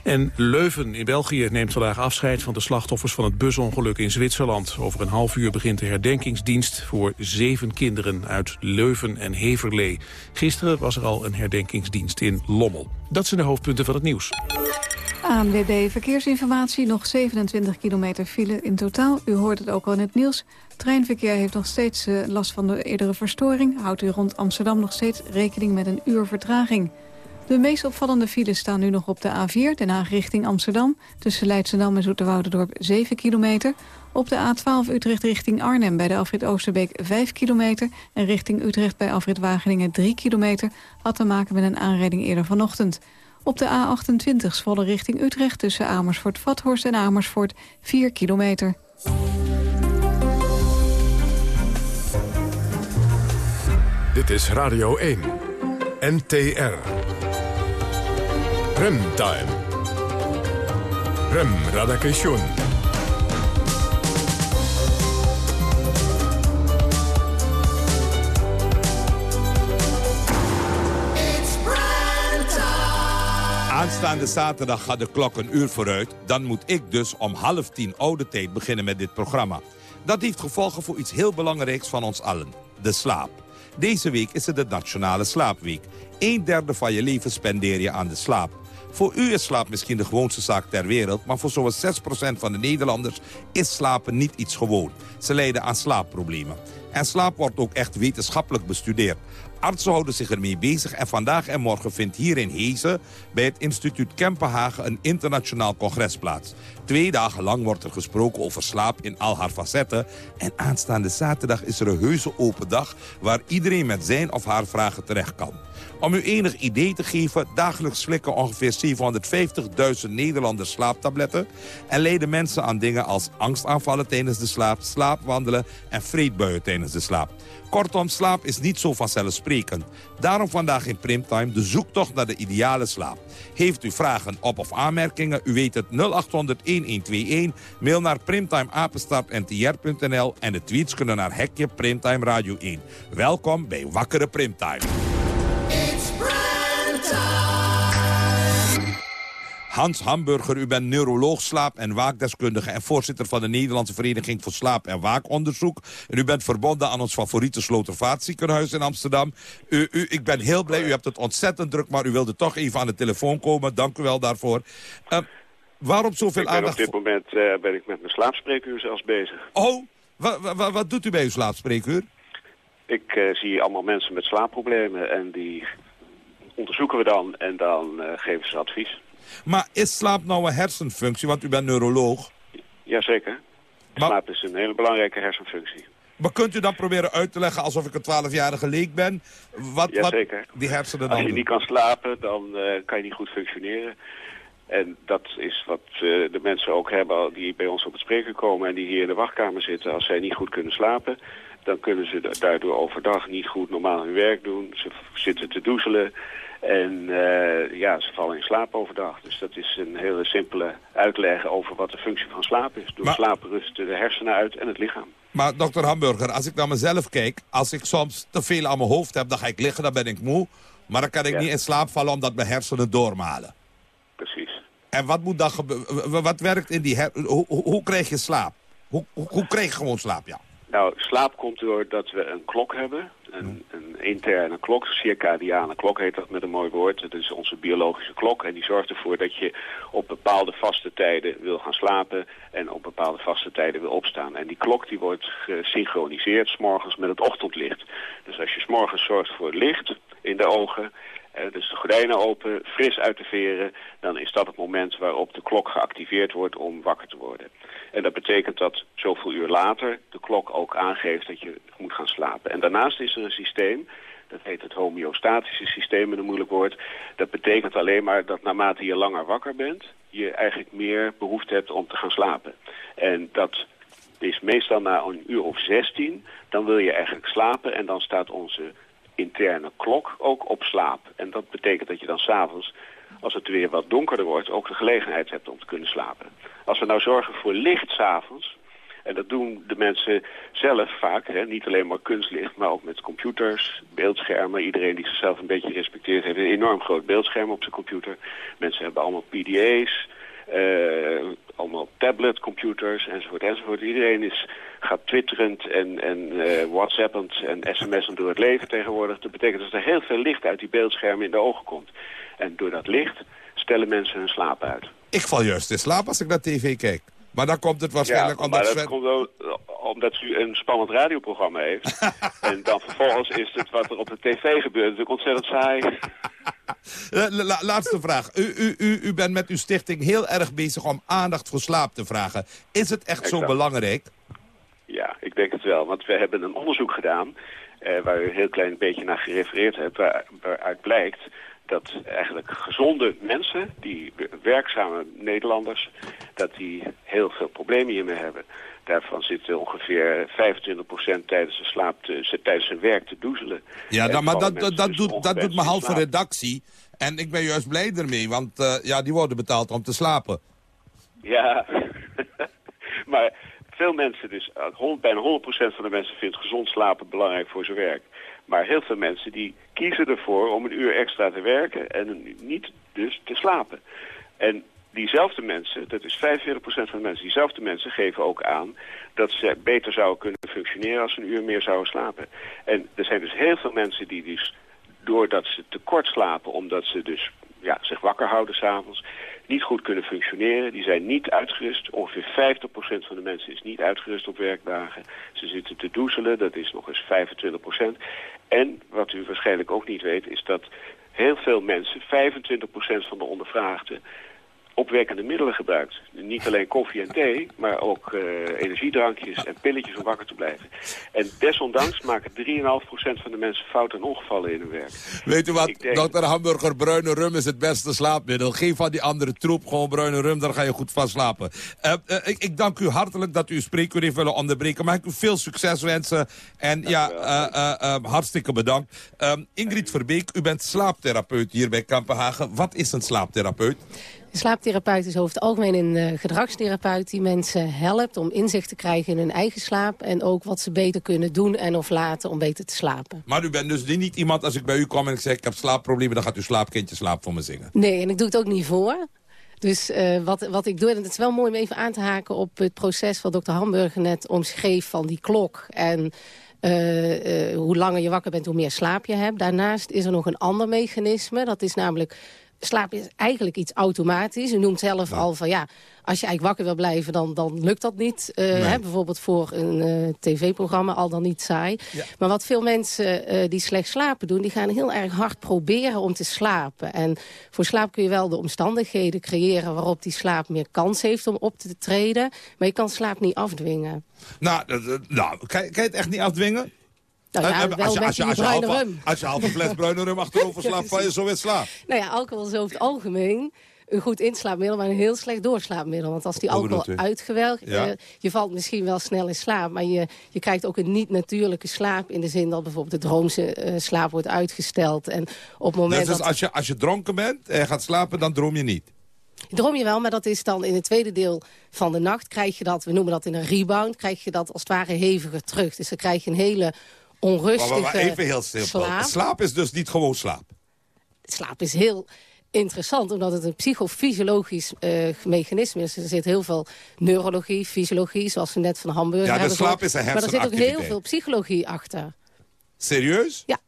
En Leuven in België neemt vandaag afscheid van de slachtoffers van het busongeluk in Zwitserland. Over een half uur begint de herdenkingsdienst voor zeven kinderen uit Leuven en Heverlee. Gisteren was er al een herdenkingsdienst in Lommel. Dat zijn de hoofdpunten van het nieuws. ANWB Verkeersinformatie, nog 27 kilometer file in totaal. U hoort het ook al in het nieuws. Treinverkeer heeft nog steeds uh, last van de eerdere verstoring. Houdt u rond Amsterdam nog steeds rekening met een uur vertraging. De meest opvallende files staan nu nog op de A4, Den Haag richting Amsterdam. Tussen Leidschendam en Zoeterwoudendorp 7 kilometer. Op de A12 Utrecht richting Arnhem bij de Afrit Oosterbeek 5 kilometer. En richting Utrecht bij Afrit Wageningen 3 kilometer. Had te maken met een aanrijding eerder vanochtend. Op de A28 Zwolle richting Utrecht tussen Amersfoort-Vathorst en Amersfoort 4 kilometer. Dit is Radio 1, NTR. Remtime. Rem Radakation. Aanstaande zaterdag gaat de klok een uur vooruit. Dan moet ik dus om half tien oude tijd beginnen met dit programma. Dat heeft gevolgen voor iets heel belangrijks van ons allen. De slaap. Deze week is het de Nationale Slaapweek. Een derde van je leven spendeer je aan de slaap. Voor u is slaap misschien de gewoonste zaak ter wereld... maar voor zo'n 6% van de Nederlanders is slapen niet iets gewoon. Ze lijden aan slaapproblemen. En slaap wordt ook echt wetenschappelijk bestudeerd. Artsen houden zich ermee bezig en vandaag en morgen vindt hier in Hezen... bij het instituut Kempenhagen een internationaal congres plaats. Twee dagen lang wordt er gesproken over slaap in al haar facetten. En aanstaande zaterdag is er een heuse open dag... waar iedereen met zijn of haar vragen terecht kan. Om u enig idee te geven, dagelijks slikken ongeveer 750.000 Nederlanders slaaptabletten... en lijden mensen aan dingen als angstaanvallen tijdens de slaap, slaapwandelen en vreedbuien tijdens de slaap. Kortom, slaap is niet zo vanzelfsprekend. Daarom vandaag in Primtime de zoektocht naar de ideale slaap. Heeft u vragen op of aanmerkingen? U weet het 0800-1121. Mail naar primtimeapenstaartntr.nl en de tweets kunnen naar Hekje Primtime Radio 1. Welkom bij Wakkere Primtime. Hans Hamburger, u bent neuroloog, slaap- en waakdeskundige... en voorzitter van de Nederlandse Vereniging voor Slaap- en Waakonderzoek. En u bent verbonden aan ons favoriete Slotervaartziekenhuis in Amsterdam. U, u, ik ben heel blij, u hebt het ontzettend druk... maar u wilde toch even aan de telefoon komen. Dank u wel daarvoor. Uh, waarom zoveel aandacht... op dit moment uh, ben ik met mijn slaapspreekuur zelfs bezig. Oh, wat doet u bij uw slaapspreekuur? Ik uh, zie allemaal mensen met slaapproblemen en die onderzoeken we dan en dan uh, geven ze advies. Maar is slaap nou een hersenfunctie, want u bent neuroloog? Jazeker. Maar... Slaap is een hele belangrijke hersenfunctie. Maar kunt u dan proberen uit te leggen alsof ik een twaalfjarige leek ben? Wat, Jazeker. Wat die hersenen dan Als je niet kan slapen, dan uh, kan je niet goed functioneren. En dat is wat uh, de mensen ook hebben die bij ons op het spreken komen en die hier in de wachtkamer zitten. Als zij niet goed kunnen slapen, dan kunnen ze daardoor overdag niet goed normaal hun werk doen. Ze zitten te doezelen en uh, ja, ze vallen in slaap overdag. Dus dat is een hele simpele uitleg over wat de functie van slaap is. Door slaap rusten de hersenen uit en het lichaam. Maar dokter Hamburger, als ik naar mezelf kijk... als ik soms te veel aan mijn hoofd heb, dan ga ik liggen, dan ben ik moe. Maar dan kan ik niet in slaap vallen omdat mijn hersenen doormalen. Precies. En wat moet dan gebeuren? Wat werkt in die her hoe, hoe, hoe krijg je slaap? Hoe, hoe, hoe krijg je gewoon slaap, ja? Nou, slaap komt doordat we een klok hebben. Een, een interne klok, circadiane klok heet dat met een mooi woord. Dat is onze biologische klok en die zorgt ervoor dat je op bepaalde vaste tijden wil gaan slapen en op bepaalde vaste tijden wil opstaan. En die klok die wordt gesynchroniseerd s'morgens met het ochtendlicht. Dus als je s'morgens zorgt voor licht in de ogen dus de gordijnen open, fris uit de veren, dan is dat het moment waarop de klok geactiveerd wordt om wakker te worden. En dat betekent dat zoveel uur later de klok ook aangeeft dat je moet gaan slapen. En daarnaast is er een systeem, dat heet het homeostatische systeem in een moeilijk woord. Dat betekent alleen maar dat naarmate je langer wakker bent, je eigenlijk meer behoefte hebt om te gaan slapen. En dat is meestal na een uur of 16, dan wil je eigenlijk slapen en dan staat onze interne klok ook op slaap. En dat betekent dat je dan s'avonds, als het weer wat donkerder wordt, ook de gelegenheid hebt om te kunnen slapen. Als we nou zorgen voor licht s'avonds, en dat doen de mensen zelf vaak, hè, niet alleen maar kunstlicht, maar ook met computers, beeldschermen. Iedereen die zichzelf een beetje respecteert heeft een enorm groot beeldscherm op zijn computer. Mensen hebben allemaal PDA's, allemaal tabletcomputers enzovoort enzovoort. Iedereen is, gaat twitterend en, en uh, whatsappend en sms'end door het leven tegenwoordig. Dat betekent dat er heel veel licht uit die beeldschermen in de ogen komt. En door dat licht stellen mensen hun slaap uit. Ik val juist in slaap als ik naar tv kijk. Maar dan komt het waarschijnlijk ja, omdat... Dat komt ook, omdat u een spannend radioprogramma heeft. en dan vervolgens is het wat er op de tv gebeurt natuurlijk ontzettend saai. La laatste vraag. U, u, u, u bent met uw stichting heel erg bezig om aandacht voor slaap te vragen. Is het echt zo belangrijk? Ja, ik denk het wel. Want we hebben een onderzoek gedaan... Eh, waar u een heel klein beetje naar gerefereerd hebt... Waar, waaruit blijkt dat eigenlijk gezonde mensen, die werkzame Nederlanders... dat die heel veel problemen hiermee hebben. Daarvan zitten ongeveer 25% tijdens de slaap te, tijdens hun werk te doezelen. Ja, dan, maar dat, dat, dus doet, dat doet mijn halve redactie. En ik ben juist blij ermee, want uh, ja, die worden betaald om te slapen. Ja, maar veel mensen, dus bijna 100% van de mensen vindt gezond slapen belangrijk voor zijn werk. Maar heel veel mensen die kiezen ervoor om een uur extra te werken en niet dus te slapen. En diezelfde mensen, dat is 45% van de mensen, diezelfde mensen geven ook aan dat ze beter zouden kunnen functioneren als ze een uur meer zouden slapen. En er zijn dus heel veel mensen die dus, doordat ze tekort slapen, omdat ze dus ja, zich wakker houden s'avonds, niet goed kunnen functioneren. Die zijn niet uitgerust. Ongeveer 50% van de mensen is niet uitgerust op werkdagen. Ze zitten te doezelen, dat is nog eens 25%. En wat u waarschijnlijk ook niet weet, is dat heel veel mensen, 25% van de ondervraagden, opwekkende middelen gebruikt. Niet alleen koffie en thee, maar ook uh, energiedrankjes en pilletjes om wakker te blijven. En desondanks maken 3,5% van de mensen fouten en ongevallen in hun werk. Weet u wat, denk... dokter Hamburger, bruine rum is het beste slaapmiddel. Geen van die andere troep, gewoon bruine rum, daar ga je goed van slapen. Uh, uh, ik, ik, dank u hartelijk dat u uw spreekuur heeft willen onderbreken. Mag ik u veel succes wensen. En ja, hartstikke bedankt. Um, Ingrid Verbeek, u bent slaaptherapeut hier bij Kampenhagen. Wat is een slaaptherapeut? Een slaaptherapeut is over het algemeen een uh, gedragstherapeut... die mensen helpt om inzicht te krijgen in hun eigen slaap... en ook wat ze beter kunnen doen en of laten om beter te slapen. Maar u bent dus niet iemand, als ik bij u kom en ik zeg... ik heb slaapproblemen, dan gaat uw slaapkindje slaap voor me zingen? Nee, en ik doe het ook niet voor. Dus uh, wat, wat ik doe, en het is wel mooi om even aan te haken... op het proces wat dokter Hamburger net omschreef van die klok... en uh, uh, hoe langer je wakker bent, hoe meer slaap je hebt. Daarnaast is er nog een ander mechanisme. Dat is namelijk slaap is eigenlijk iets automatisch. U noemt zelf al van ja, als je eigenlijk wakker wil blijven, dan, dan lukt dat niet. Uh, hè, bijvoorbeeld voor een uh, tv-programma, al dan niet saai. Ja. Maar wat veel mensen uh, die slecht slapen doen, die gaan heel erg hard proberen om te slapen. En voor slaap kun je wel de omstandigheden creëren waarop die slaap meer kans heeft om op te treden. Maar je kan slaap niet afdwingen. Nou, nou kan, kan je het echt niet afdwingen? Nou ja, wel als je, als je, als je, halve, als je halve fles bruine rum achterover slaapt, val je zo weer slaap. Nou ja, alcohol is over het algemeen een goed inslaapmiddel, maar een heel slecht doorslaapmiddel. Want als die alcohol uitgewerkt, Ja. eh, je valt misschien wel snel in slaap, maar je, je krijgt ook een niet-natuurlijke slaap in de zin dat bijvoorbeeld de droomse eh, slaap wordt uitgesteld. En op het moment Dus, dus dat... als, je, als je dronken bent en gaat slapen, dan droom je niet. Droom je wel, maar dat is dan in het tweede deel van de nacht... krijg je dat, we noemen dat in een rebound... krijg je dat als het ware heviger terug. Dus dan krijg je een hele onrustige Maar, maar, maar even heel simpel. slaap. Slaap. is dus niet gewoon slaap. Slaap is heel interessant, omdat het een psychofysiologisch eh, mechanisme is. Er zit heel veel neurologie, fysiologie, zoals we net van Hamburg Ja, de hebben slaap is een Maar er zit ook heel veel psychologie achter. Serieus? Ja.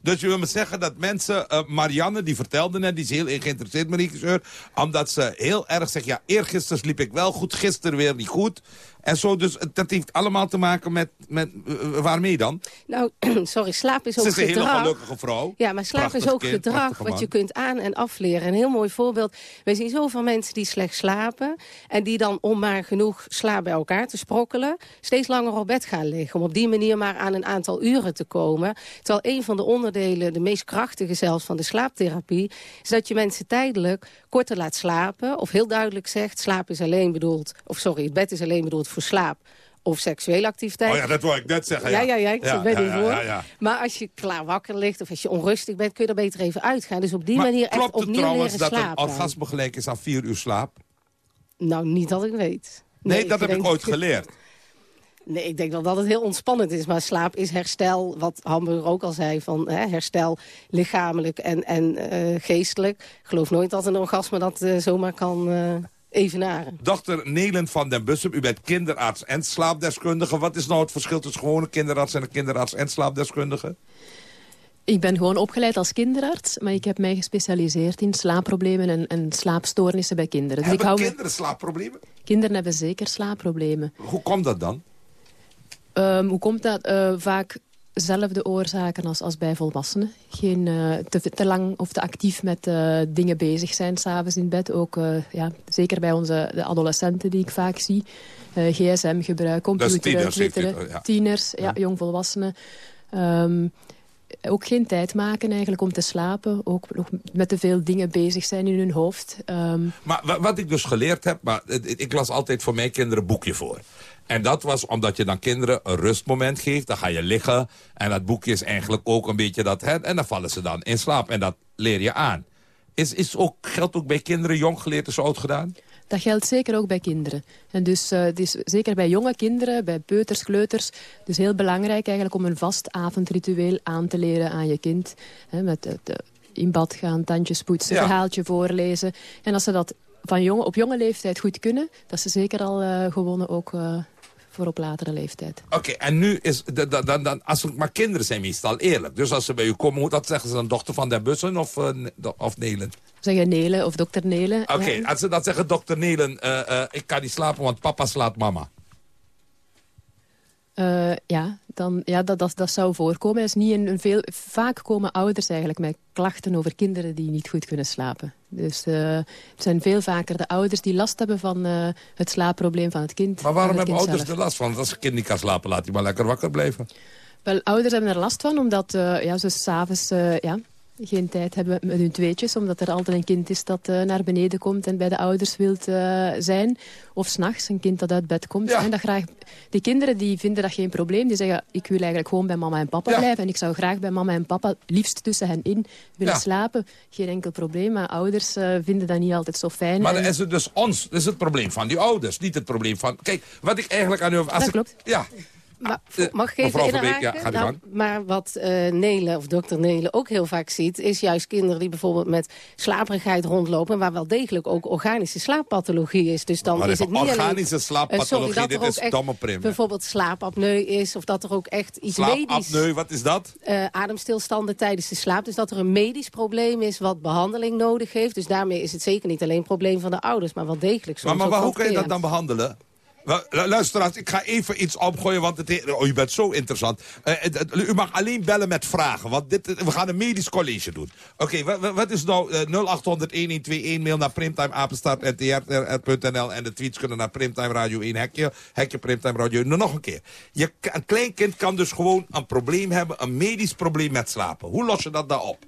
Dus je wil me zeggen dat mensen, eh, Marianne, die vertelde net, die is heel geïnteresseerd, mijn regisseur, omdat ze heel erg zegt, ja, eergisteren sliep ik wel goed, gisteren weer niet goed. En zo, dus dat heeft allemaal te maken met, met eh, waarmee dan? Nou, sorry, slaap is ook Ze is een hele gedrag. gelukkige vrouw. Ja, maar slaap Prachtig is ook kind, gedrag wat je kunt aan- en afleren. Een heel mooi voorbeeld. Wij zien zoveel mensen die slecht slapen... en die dan, om maar genoeg slaap bij elkaar te sprokkelen... steeds langer op bed gaan liggen. Om op die manier maar aan een aantal uren te komen. Terwijl een van de onderdelen, de meest krachtige zelfs van de slaaptherapie... is dat je mensen tijdelijk korter laat slapen... of heel duidelijk zegt, slaap is alleen bedoeld... of sorry, het bed is alleen bedoeld voor slaap of seksuele activiteit. Oh ja, dat wou ik net zeggen. Ja, Ja, ja, ja, ik Ja, ben ja, ja. Maar als je klaar wakker ligt of als je onrustig bent... kun je er beter even uitgaan. Dus op die Maar manier echt klopt het opnieuw trouwens leren dat slapen. een orgasme gelijk is aan vier uur slaap? Nou, niet dat ik weet. Nee, dat heb denk- ik ooit geleerd. Nee, ik denk wel dat het heel ontspannend is. Maar slaap is herstel, wat Hamburger ook al zei... van hè, herstel lichamelijk en, en eh, geestelijk. Ik geloof nooit dat een orgasme dat eh, zomaar kan eh, evenaren. Dokter Nelen van den Bussum, u bent kinderarts en slaapdeskundige. Wat is nou het verschil tussen gewone kinderarts en een kinderarts en slaapdeskundige? Ik ben gewoon opgeleid als kinderarts, maar ik heb mij gespecialiseerd in slaapproblemen en, en slaapstoornissen bij kinderen. Dus ik Hebben hou me- kinderen slaapproblemen? kinderen hebben zeker slaapproblemen. Hoe komt dat dan? Ehm, hoe komt dat? Eh, vaak dezelfde oorzaken als, als bij volwassenen. Geen eh, te, te lang of te actief met eh, dingen bezig zijn s'avonds in bed. Ook eh, ja, zeker bij onze de adolescenten die ik vaak zie. Eh, gsm-gebruik, computer, tieners, u het, ja. tieners, ja, jongvolwassenen. Ehm, ook geen tijd maken eigenlijk om te slapen. Ook nog met te veel dingen bezig zijn in hun hoofd. Ehm, Maar wa- wat ik dus geleerd heb, maar ik las altijd voor mijn kinderen een boekje voor. En dat was omdat je dan kinderen een rustmoment geeft. Dan ga je liggen. En dat boekje is eigenlijk ook een beetje dat... Hè, en dan vallen ze dan in slaap. En dat leer je aan. Is, is ook, geldt ook bij kinderen jong geleerd is oud gedaan? Dat geldt zeker ook bij kinderen. En dus is zeker bij jonge kinderen, bij peuters, kleuters... dus heel belangrijk eigenlijk om een vast avondritueel aan te leren aan je kind. Hè, met het, eh, in bad gaan, tandjes poetsen, Ja. verhaaltje voorlezen. En als ze dat van jonge, op jonge leeftijd goed kunnen... dat ze zeker al eh, gewonnen ook voor op latere leeftijd. Oké, en nu is... de- de- dan, dan, als, maar kinderen zijn meestal eerlijk. Dus als ze bij u komen, hoe dat zeggen ze dan? Dochter van den Bussen of, eh, of Nelen? Zeggen Nelen of dokter Nelen. Oké, als ze dat zeggen, dokter Nelen... eh, eh, ik kan niet slapen, want papa slaat mama. Eh, ja, dan, ja dat, dat, dat zou voorkomen. Dat is niet een, een veel, vaak komen ouders eigenlijk met klachten over kinderen die niet goed kunnen slapen. Dus eh, het zijn veel vaker de ouders die last hebben van eh, het slaapprobleem van het kind. Maar waarom hebben ouders zelf. er last van? Als een kind niet kan slapen, laat hij maar lekker wakker blijven. Wel, ouders hebben er last van omdat ja, ze s'avonds ja, geen tijd hebben met hun tweetjes. Omdat er altijd een kind is dat eh, naar beneden komt en bij de ouders wilt eh, zijn. Of s'nachts een kind dat uit bed komt. En dat graag, die kinderen die vinden dat geen probleem. Die zeggen, ik wil eigenlijk gewoon bij mama en papa blijven. En ik zou graag bij mama en papa, liefst tussen hen in, willen Ja. slapen. Geen enkel probleem. Maar ouders eh, vinden dat niet altijd zo fijn. Maar En- dan is het dus ons, dat is het probleem van die ouders. Niet het probleem van... Kijk, wat ik eigenlijk aan u... Als Dat ik, klopt. Ja. Maar, Eh, mag ik even inhaken? ja, Nou, maar wat eh Nelen of dokter Nelen ook heel vaak ziet... is juist kinderen die bijvoorbeeld met slaperigheid rondlopen... waar wel degelijk ook organische slaappathologie is. Dus dan Maar is het niet organische alleen, slaappathologie, eh, sorry, dat dit is domme prim? Bijvoorbeeld slaapapneu is... of dat er ook echt iets medisch... Slaapapneu, wat is dat? eh, ademstilstanden tijdens de slaap. Dus dat er een medisch probleem is wat behandeling nodig heeft. Dus daarmee is het zeker niet alleen een probleem van de ouders... maar wel degelijk soms Maar, maar, maar hoe kan je dat dan behandelen? Luisteraars, ik ga even iets opgooien, want het, he- oh, u bent zo interessant. Eh, u mag alleen bellen met vragen, want dit, we gaan een medisch college doen. Oké, wa- wa- wat is nou eh, 0800-1121, mail naar primtimeapenstaart.ntr.nl en de tweets kunnen naar Primtime Radio 1, hekje, hekje Primtime Radio 1. Nog een keer. Je, een klein kind kan dus gewoon een probleem hebben, een medisch probleem met slapen. Hoe los je dat dan op?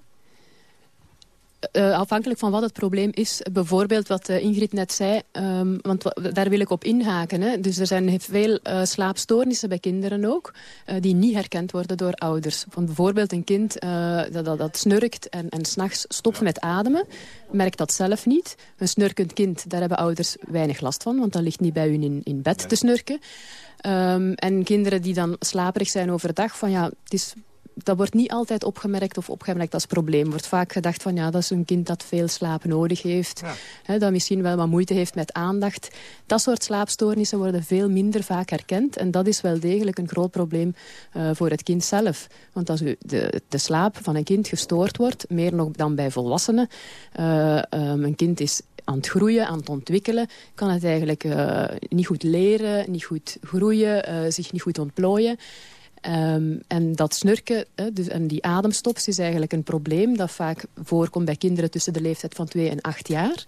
Uh, afhankelijk van wat het probleem is. Bijvoorbeeld wat uh, Ingrid net zei, um, want daar wil ik op inhaken. Hè. Dus er zijn veel uh, slaapstoornissen bij kinderen ook, die niet herkend worden door ouders. Van bijvoorbeeld een kind dat, dat, dat, snurkt en, en s'nachts stopt met ademen, merkt dat zelf niet. Een snurkend kind, daar hebben ouders weinig last van, want dat ligt niet bij hun in, in bed te snurken. Um, en kinderen die dan slaperig zijn overdag, van ja, het is dat wordt niet altijd opgemerkt of opgemerkt als probleem. Er wordt vaak gedacht van ja, dat is een kind dat veel slaap nodig heeft. Hè, dat misschien wel wat moeite heeft met aandacht. Dat soort slaapstoornissen worden veel minder vaak herkend. En dat is wel degelijk een groot probleem uh, voor het kind zelf. Want als de, de slaap van een kind gestoord wordt, meer nog dan bij volwassenen. Uh, um, een kind is aan het groeien, aan het ontwikkelen, kan het eigenlijk uh, niet goed leren, niet goed groeien, uh, zich niet goed ontplooien. Um, en dat snurken hè, dus, en die ademstops is eigenlijk een probleem... dat vaak voorkomt bij kinderen tussen de leeftijd van 2 en 8 jaar.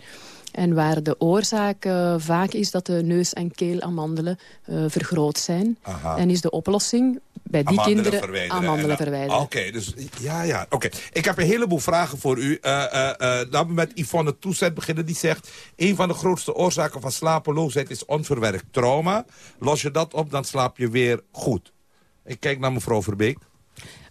En waar de oorzaak uh, vaak is dat de neus- en keelamandelen uh, vergroot zijn. Aha. En is de oplossing bij die amandelen kinderen verwijderen. amandelen verwijderen. Oké, okay, dus ja, ja. Oké, okay. Ik heb een heleboel vragen voor u. Uh, laten we met Yvonne Toezet beginnen. Die zegt, een van de grootste oorzaken van slapeloosheid is onverwerkt trauma. Los je dat op, dan slaap je weer goed. Ik kijk naar mevrouw Verbeek.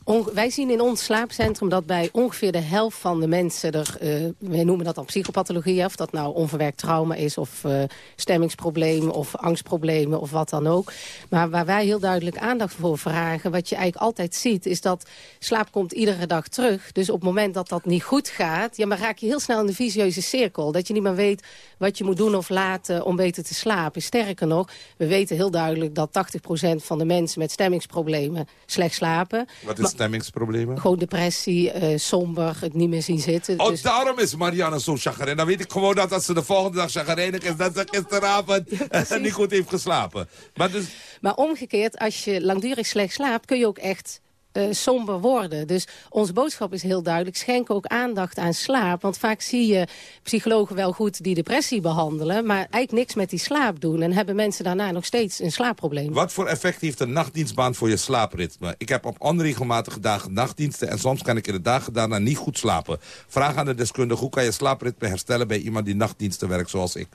Wij zien in ons slaapcentrum dat bij ongeveer de helft van de mensen... Er, uh, wij noemen dat dan psychopathologie, of dat nou onverwerkt trauma is... of uh, stemmingsproblemen of angstproblemen of wat dan ook. Maar waar wij heel duidelijk aandacht voor vragen... wat je eigenlijk altijd ziet, is dat slaap komt iedere dag terug. Dus op het moment dat dat niet goed gaat... ja, maar raak je heel snel in de visieuze cirkel. Dat je niet meer weet wat je moet doen of laten om beter te slapen. Sterker nog, we weten heel duidelijk dat 80% van de mensen... met stemmingsproblemen slecht slapen. Wat is stemmingsproblemen? Gewoon depressie, uh, somber, het niet meer zien zitten. Oh, dus... daarom is Marianne zo chagrijnig. Dan weet ik gewoon dat als ze de volgende dag chagrijnig is... dat ze gisteravond ja, niet goed heeft geslapen. Maar, dus... maar omgekeerd, als je langdurig slecht slaapt... kun je ook echt uh, somber worden. Dus onze boodschap is heel duidelijk. Schenk ook aandacht aan slaap. Want vaak zie je psychologen wel goed die depressie behandelen... maar eigenlijk niks met die slaap doen. En hebben mensen daarna nog steeds een slaapprobleem. Wat voor effect heeft een nachtdienstbaan voor je slaapritme? Ik heb op onregelmatige dagen nachtdiensten... en soms kan ik in de dagen daarna niet goed slapen. Vraag aan de deskundige, hoe kan je slaapritme herstellen... bij iemand die nachtdiensten werkt zoals ik?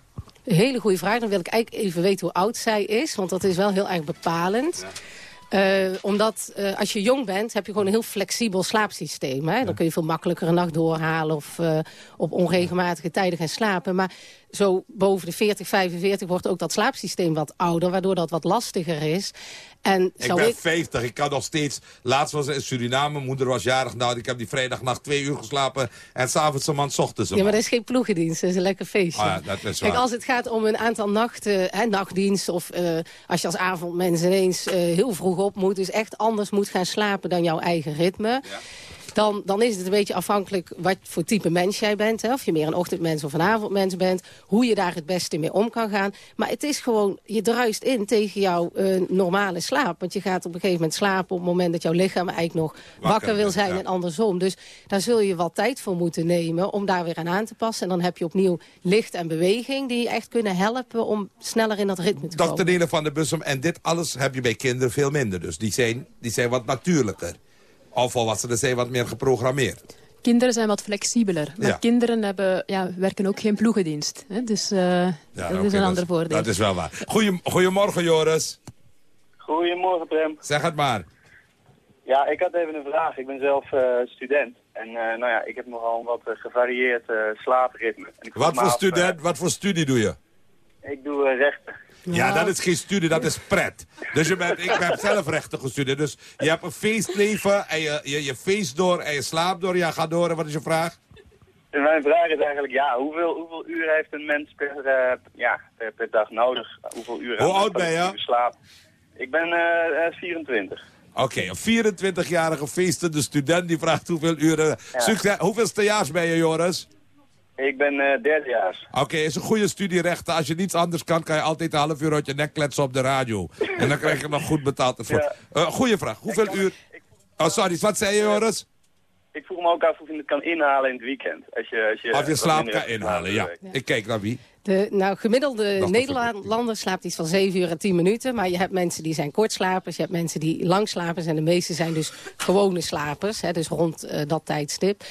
Hele goede vraag. Dan wil ik eigenlijk even weten hoe oud zij is. Want dat is wel heel erg bepalend. Ja. Uh, omdat uh, als je jong bent, heb je gewoon een heel flexibel slaapsysteem. Hè? Dan kun je veel makkelijker een nacht doorhalen of uh, op onregelmatige tijden gaan slapen. Maar zo boven de 40, 45 wordt ook dat slaapsysteem wat ouder... waardoor dat wat lastiger is. En ik ben ik... 50, ik kan nog steeds... Laatst was in Suriname, mijn moeder was jarig. Nou, ik heb die vrijdagnacht twee uur geslapen... en s'avonds een man, s ochtends Ja, maar dat is geen ploegendienst, dat is een lekker feestje. Ah, ja, dat is Kijk, als het gaat om een aantal nachten, hè, nachtdienst... of uh, als je als avondmens ineens uh, heel vroeg op moet... dus echt anders moet gaan slapen dan jouw eigen ritme... Ja dan, dan is het een beetje afhankelijk wat voor type mens jij bent. Hè? Of je meer een ochtendmens of een avondmens bent. Hoe je daar het beste mee om kan gaan. Maar het is gewoon, je druist in tegen jouw uh, normale slaap. Want je gaat op een gegeven moment slapen op het moment dat jouw lichaam eigenlijk nog wakker, wakker wil zijn ja. en andersom. Dus daar zul je wat tijd voor moeten nemen om daar weer aan aan te passen. En dan heb je opnieuw licht en beweging die je echt kunnen helpen om sneller in dat ritme te komen. Nele van der Bussum, en dit alles heb je bij kinderen veel minder. Dus die zijn, die zijn wat natuurlijker. Of volwassenen zijn wat meer geprogrammeerd. Kinderen zijn wat flexibeler. Maar ja. kinderen hebben, ja, werken ook geen ploegendienst. Hè? Dus uh, ja, dat okay, is een ander voordeel. Dat is wel waar. Goeie, goedemorgen, Joris. Goedemorgen, Prem. Zeg het maar. Ja, ik had even een vraag. Ik ben zelf uh, student. En uh, nou ja, ik heb nogal een wat gevarieerd slaapritme. En ik wat voor student, wat voor studie doe je? Ik doe rechten. Ja, dat is geen studie, dat is pret. Dus je bent, ik heb zelf rechten gestudeerd. Dus je hebt een feestleven en je, je, je feest door en je slaapt door. Ja, ga door. Wat is je vraag? En mijn vraag is eigenlijk, ja, hoeveel, hoeveel uur heeft een mens per, uh, ja, per, per, dag nodig? Hoeveel uur Hoe oud ben je? Slaap? Ik ben uh, 24. Oké, okay, een 24-jarige feestende student die vraagt hoeveel uren... Ja. Succes. Hoeveelste jaars ben je, Joris? Ik ben uh, derdejaars. Oké, okay, is een goede studierechten. Als je niets anders kan, kan je altijd een half uur uit je nek kletsen op de radio. en dan krijg je nog goed betaald ervoor. Ja. Uh, goeie vraag. Hoeveel uur... Ik... Oh, sorry. Wat zei je, Joris? Ik vroeg me ook af of je het kan inhalen in het weekend. Als je, als je, of je slaap kan inhalen, ja. ja. Ik kijk naar wie. De nou, gemiddelde Nederlander slaapt iets van 7 uur en 10 minuten. Maar je hebt mensen die zijn kortslapers. Je hebt mensen die lang slapen. En de meeste zijn dus gewone slapers. Hè, dus rond uh, dat tijdstip.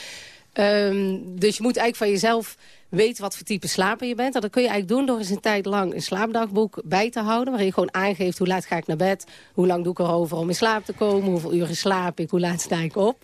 Ehm, dus je moet eigenlijk van jezelf weten wat voor type slaper je bent. En dat kun je eigenlijk doen door eens een tijd lang een slaapdagboek bij te houden. Waarin je gewoon aangeeft hoe laat ga ik naar bed. Hoe lang doe ik erover om in slaap te komen. Hoeveel uren slaap ik. Hoe laat sta ik op.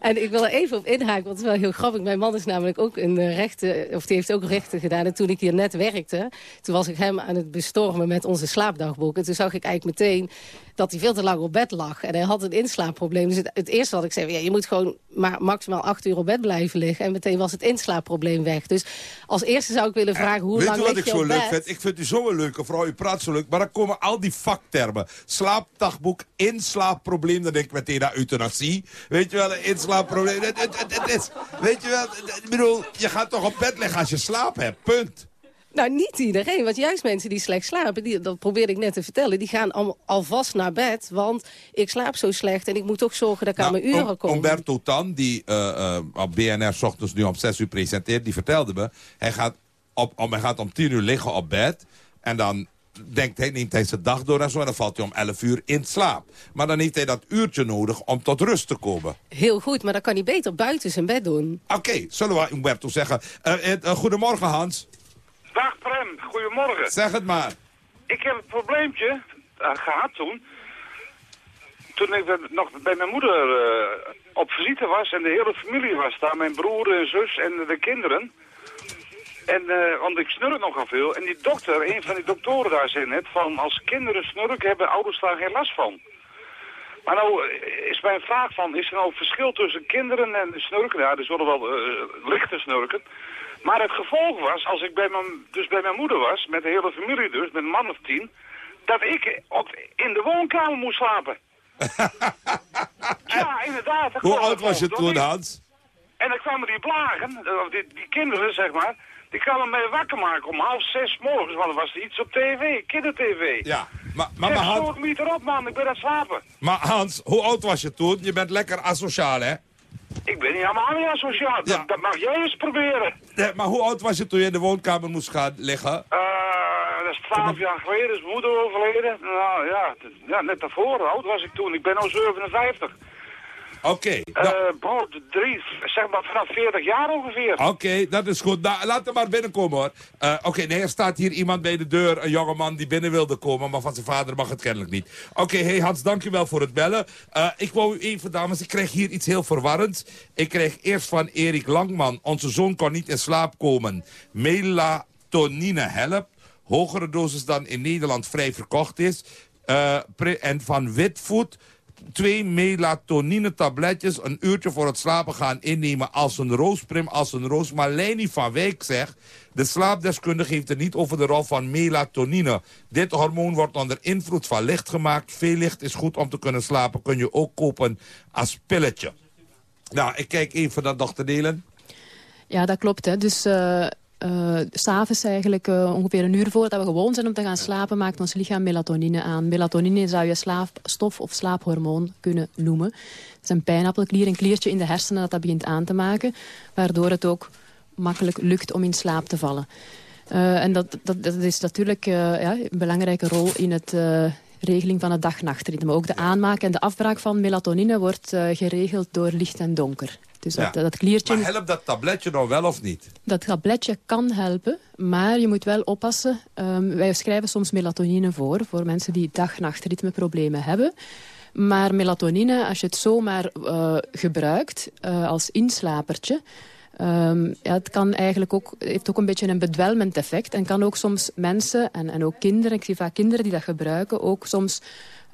En ik wil er even op inhaken, want het is wel heel grappig. Mijn man is namelijk ook een eh, rechten, of die heeft ook rechten gedaan. En toen ik hier net werkte, toen was ik hem aan het bestormen met onze slaapdagboek. En toen zag ik eigenlijk meteen dat hij veel te lang op bed lag. En hij had een inslaapprobleem. Dus het, eerste wat ik zei, ja, je moet gewoon maar maximaal acht uur op bed blijven liggen. En meteen was het inslaapprobleem weg. Dus als eerste zou ik willen vragen, hoe Weet lang u wat ik zo leuk bed? vind? Ik vind u zo'n leuke vrouw, u praat zo leuk. Maar dan komen al die vaktermen. Slaapdagboek, inslaapprobleem. Dan denk ik meteen aan euthanasie. Weet je wel, een inslaapprobleem. Het, het, het, het is, weet je wel, ik bedoel, je gaat toch op bed liggen als je slaap hebt. Punt. Nou, niet iedereen. Want juist mensen die slecht slapen, die, dat probeerde ik net te vertellen... die gaan al, alvast naar bed, want ik slaap zo slecht... en ik moet toch zorgen dat ik aan mijn uren kom. Umberto Tan, die eh, eh, op BNR ochtends nu om 6 uur presenteert... die vertelde me, hij gaat, op, om, hij gaat om 10 uur liggen op bed... en dan denkt hij, neemt hij zijn dag door en zo... en dan valt hij om 11 uur in slaap. Maar dan heeft hij dat uurtje nodig om tot rust te komen. Heel goed, maar dan kan hij beter buiten zijn bed doen. Oké, zullen we Umberto zeggen. Eh, goedemorgen, Hans. Dag Prem, goedemorgen. Zeg het maar. Ik heb een probleempje eh, gehad toen. Toen ik nog bij mijn moeder eh, op visite was en de hele familie was daar. Mijn broer en zus en de kinderen. En, eh, want ik snurk nogal veel. En die dokter, een van die doktoren daar zei net van... als kinderen snurken hebben ouders daar geen last van. Maar nou is mijn vraag van, is er nou verschil tussen kinderen en snurken? Ja, er zullen wel eh, lichte snurken. Maar het gevolg was, als ik bij mijn, dus bij mijn moeder was, met de hele familie dus, met een man of tien, dat ik ook in de woonkamer moest slapen. ja, inderdaad. Hoe oud was je toen. Hans? En dan kwamen die blagen, eh, of die, die kinderen zeg maar, die kwamen mij wakker maken om half zes morgens, want er was iets op tv, kindertv. Ja, maar, maar, Ik maar, Hans, me niet erop man, ik ben aan het slapen. maar Hans, hoe oud was je toen? Je bent lekker asociaal, hè? Ik ben niet helemaal niet asociaal, dat, dat mag jij eens proberen. Nee, maar hoe oud was je toen je in de woonkamer moest gaan liggen? Eh, dat is twaalf jaar geleden, is mijn moeder overleden. Nou ja, ja, net daarvoor, hoe oud was ik toen? Ik ben al 57. Oké, Eh bro, drie, zeg maar vanaf 40 jaar ongeveer. Oké, dat is goed. Nou, laat hem maar binnenkomen hoor. Eh, Oké, nee, er staat hier iemand bij de deur, een jongeman die binnen wilde komen, maar van zijn vader mag het kennelijk niet. Oké, hey Hans, dankjewel voor het bellen. Eh, ik wou u even, dames, ik kreeg hier iets heel verwarrends. Ik kreeg eerst van Erik Langman, onze zoon kon niet in slaap komen. Melatonine help, hogere dosis dan in Nederland vrij verkocht is. En van Witvoet, twee melatonine tabletjes een uurtje voor het slapen gaan innemen als een roosprim, als een roos. Maar Leini van Wijk zegt, de slaapdeskundige heeft het niet over de rol van melatonine. Dit hormoon wordt onder invloed van licht gemaakt. Veel licht is goed om te kunnen slapen. Kun je ook kopen als pilletje. Nou, ik kijk even naar dochter Delen. Ja, dat klopt. Hè. Dus eh eh, s'avonds eigenlijk eh, ongeveer een uur voordat we gewoon zijn om te gaan slapen... maakt ons lichaam melatonine aan. Melatonine zou je slaapstof of slaaphormoon kunnen noemen. Het is een pijnappelklier, een kliertje in de hersenen dat dat begint aan te maken... waardoor het ook makkelijk lukt om in slaap te vallen. Eh, en dat, dat, dat is natuurlijk ja, een belangrijke rol in het... regeling van het dag-nachtritme. Ook de aanmaak en de afbraak van melatonine wordt geregeld door licht en donker. Dus dat, Ja. dat kliertje... Maar helpt dat tabletje nou wel of niet? Dat tabletje kan helpen, maar je moet wel oppassen. Ehm, wij schrijven soms melatonine voor, voor mensen die dag-nachtritmeproblemen hebben. Maar melatonine, als je het zomaar eh, gebruikt eh, als inslapertje... ehm, ja, het kan eigenlijk ook, heeft ook een beetje een bedwelmend effect. En kan ook soms mensen, en, en ook kinderen, ik zie vaak kinderen die dat gebruiken... ook soms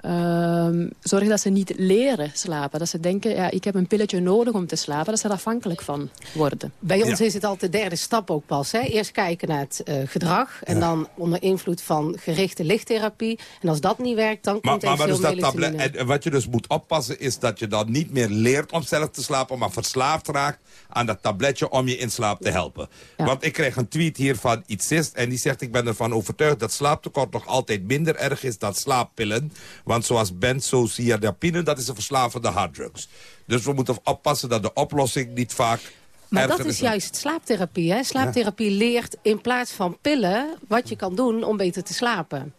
ehm, zorgen dat ze niet leren slapen. Dat ze denken, ja, ik heb een pilletje nodig om te slapen. Dat ze er afhankelijk van worden. Bij ons is het al de derde stap ook pas. Hè? Eerst kijken naar het eh, gedrag. En dan onder invloed van gerichte lichttherapie. En als dat niet werkt, dan Maar, komt maar, maar dus eventueel dat tablet, melatonine. en, en wat je dus moet oppassen is dat je dan niet meer leert om zelf te slapen, maar verslaafd raakt aan dat tabletje om je in slaap te helpen. Want ik kreeg een tweet hier van Ietsist en die zegt ik ben ervan overtuigd dat slaaptekort nog altijd minder erg is dan slaappillen. Want zoals benzodiazepine, dat is een verslavende harddrugs. Dus we moeten oppassen dat de oplossing niet vaak Maar dat is juist slaaptherapie. Hè? Slaaptherapie leert in plaats van pillen wat je kan doen om beter te slapen.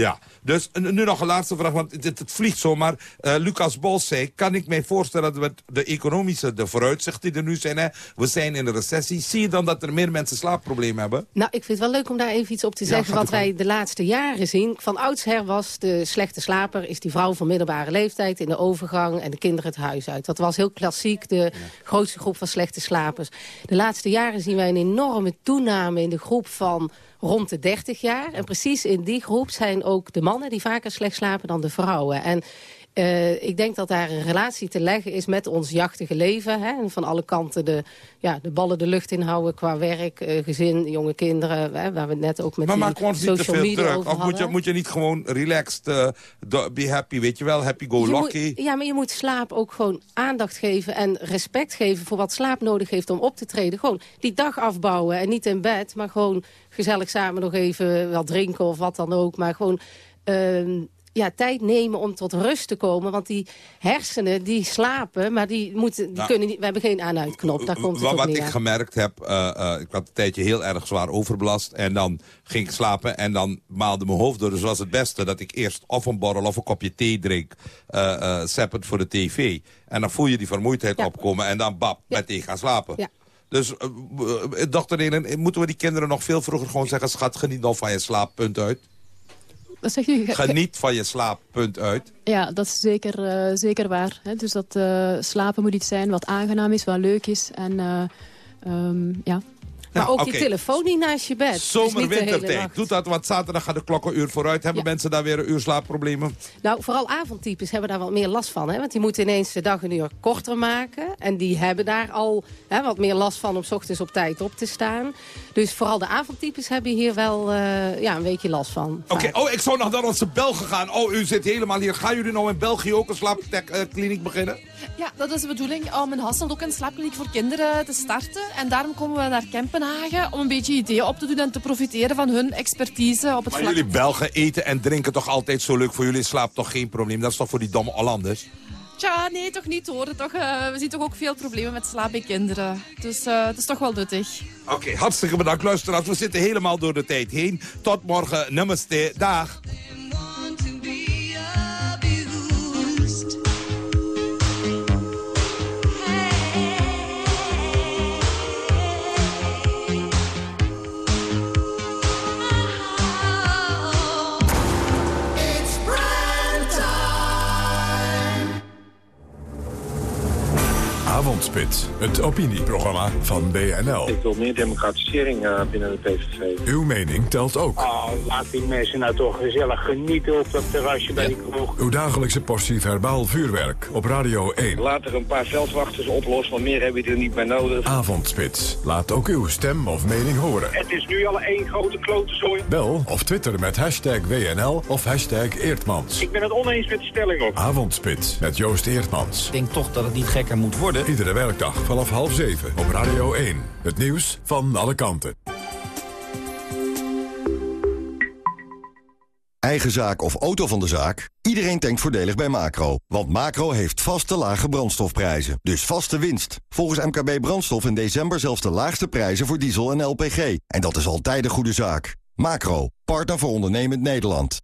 Ja, dus nu nog een laatste vraag, want het, het vliegt zomaar. Uh, Lucas Bol zei, kan ik mij voorstellen dat met de economische de vooruitzichten die er nu zijn... Hè, we zijn in een recessie, zie je dan dat er meer mensen slaapproblemen hebben? Nou, ik vind het wel leuk om daar even iets op te zeggen. wat wij de laatste jaren zien, van oudsher was de slechte slaper... is die vrouw van middelbare leeftijd in de overgang en de kinderen het huis uit. Dat was heel klassiek de grootste groep van slechte slapers. De laatste jaren zien wij een enorme toename in de groep van rond de 30 jaar. En precies in die groep zijn ook de mannen die vaker slecht slapen dan de vrouwen. En uh, ik denk dat daar een relatie te leggen is met ons jachtige leven. Hè? En van alle kanten de, ja, de ballen de lucht in houden qua werk, uh, gezin, jonge kinderen. Hè? Waar we net ook met maar maak ons niet te veel druk. Of moet je, moet je niet gewoon relaxed, uh, be happy, weet je wel, happy go lucky? ja, maar je moet slaap ook gewoon aandacht geven en respect geven voor wat slaap nodig heeft om op te treden. Gewoon die dag afbouwen en niet in bed, maar gewoon gezellig samen nog even wat drinken of wat dan ook. Maar gewoon uh, ja, tijd nemen om tot rust te komen. Want die hersenen, die slapen, maar die, moeten, die nou, kunnen niet, we hebben geen aan-uitknop. Daar komt het Wat ik aan. gemerkt heb, uh, uh, ik had een tijdje heel erg zwaar overbelast. En dan ging ik slapen en dan maalde mijn hoofd door. Dus was het beste dat ik eerst of een borrel of een kopje thee drink. Uh, voor de tv. En dan voel je die vermoeidheid ja. opkomen en dan bab, ja. meteen gaan slapen. Ja. Dus, uh, Nelen, moeten we die kinderen nog veel vroeger gewoon zeggen... schat, geniet nog van je slaap, punt uit? Wat zeg je? Geniet van je slaap, punt uit. Ja, dat is zeker, uh, zeker waar. Hè? Dus dat uh, slapen moet iets zijn wat aangenaam is, wat leuk is. En uh, um, ja, maar nou, ook okay. je telefoon niet naast je bed. Zomer, wintertijd. Doet dat, want zaterdag gaat de klok een uur vooruit. Hebben ja. mensen daar weer een uur slaapproblemen? Nou, vooral avondtypes hebben daar wat meer last van. Hè? Want die moeten ineens de dag een uur korter maken. En die hebben daar al hè, wat meer last van om s ochtends op tijd op te staan. Dus vooral de avondtypes hebben hier wel uh, ja, een beetje last van. Oké, okay. oh, ik zou nog naar onze Belgen gaan. Oh, u zit helemaal hier. Gaan jullie nou in België ook een slaapkliniek beginnen? Ja, dat is de bedoeling om in Hasselt ook een slaapkliniek voor kinderen te starten. En daarom komen we naar Om een beetje ideeën op te doen en te profiteren van hun expertise op het maar vlak. jullie Belgen eten en drinken toch altijd zo leuk voor jullie slaap toch geen probleem? Dat is toch voor die domme Hollanders? Tja, nee, toch niet hoor. Toch, uh, we zien toch ook veel problemen met slaap bij kinderen. Dus uh, het is toch wel nuttig. Oké, okay, hartstikke bedankt luisteraars. We zitten helemaal door de tijd heen. Tot morgen. Namaste. Dag. Avondspits, het opinieprogramma van BNL. Ik wil meer democratisering uh, binnen de PVV. Uw mening telt ook. Oh, laat die mensen nou toch gezellig genieten op dat terrasje bij die kroeg. Uw dagelijkse portie verbaal vuurwerk op Radio 1. Laat er een paar veldwachters oplossen, want meer heb je er niet bij nodig. Avondspits, laat ook uw stem of mening horen. Het is nu al één grote klote zooi. Bel of twitter met hashtag WNL of hashtag Eertmans. Ik ben het oneens met de stelling ook. Avondspits met Joost Eertmans. Ik denk toch dat het niet gekker moet worden. Iedere werkdag vanaf half zeven op Radio 1. Het nieuws van alle kanten. Eigen zaak of auto van de zaak? Iedereen denkt voordelig bij Macro. Want Macro heeft vaste lage brandstofprijzen. Dus vaste winst. Volgens MKB Brandstof in december zelfs de laagste prijzen voor diesel en LPG. En dat is altijd een goede zaak. Macro, partner voor ondernemend Nederland.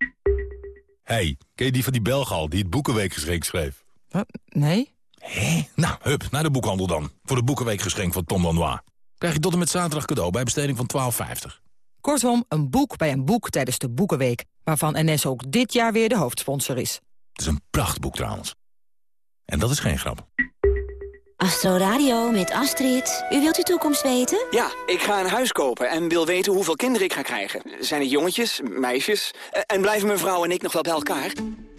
Hey, ken je die van die Belgal die het Boekenweekgeschenk schreef? Wat? Nee? Hé? Nou, hup, naar de boekhandel dan. Voor de Boekenweekgeschenk van Tom Lanois. Krijg je tot en met zaterdag cadeau bij besteding van 12,50. Kortom, een boek bij een boek tijdens de Boekenweek... waarvan NS ook dit jaar weer de hoofdsponsor is. Het is een prachtboek trouwens. En dat is geen grap. Astro Radio met Astrid. U wilt uw toekomst weten? Ja, ik ga een huis kopen en wil weten hoeveel kinderen ik ga krijgen. Zijn het jongetjes, meisjes? En blijven mijn vrouw en ik nog wel bij elkaar?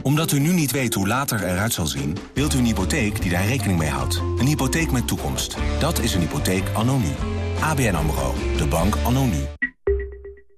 Omdat u nu niet weet hoe later eruit zal zien... wilt u een hypotheek die daar rekening mee houdt. Een hypotheek met toekomst. Dat is een hypotheek anno nu. ABN AMRO. De bank anno nu.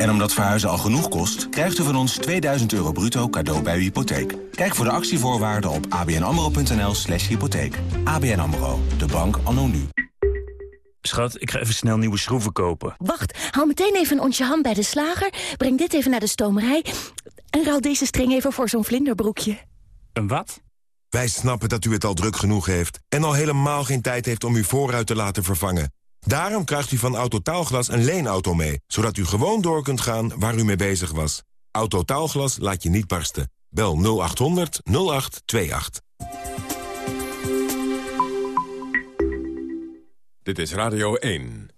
En omdat verhuizen al genoeg kost, krijgt u van ons 2000 euro bruto cadeau bij uw hypotheek. Kijk voor de actievoorwaarden op abnamro.nl slash hypotheek. ABN AMRO, de bank anno nu. Schat, ik ga even snel nieuwe schroeven kopen. Wacht, haal meteen even een onsje ham bij de slager. Breng dit even naar de stomerij. En ruil deze string even voor zo'n vlinderbroekje. Een wat? Wij snappen dat u het al druk genoeg heeft... en al helemaal geen tijd heeft om uw voorruit te laten vervangen. Daarom krijgt u van Autotaalglas een leenauto mee... zodat u gewoon door kunt gaan waar u mee bezig was. Autotaalglas laat je niet barsten. Bel 0800 0828. Dit is Radio 1.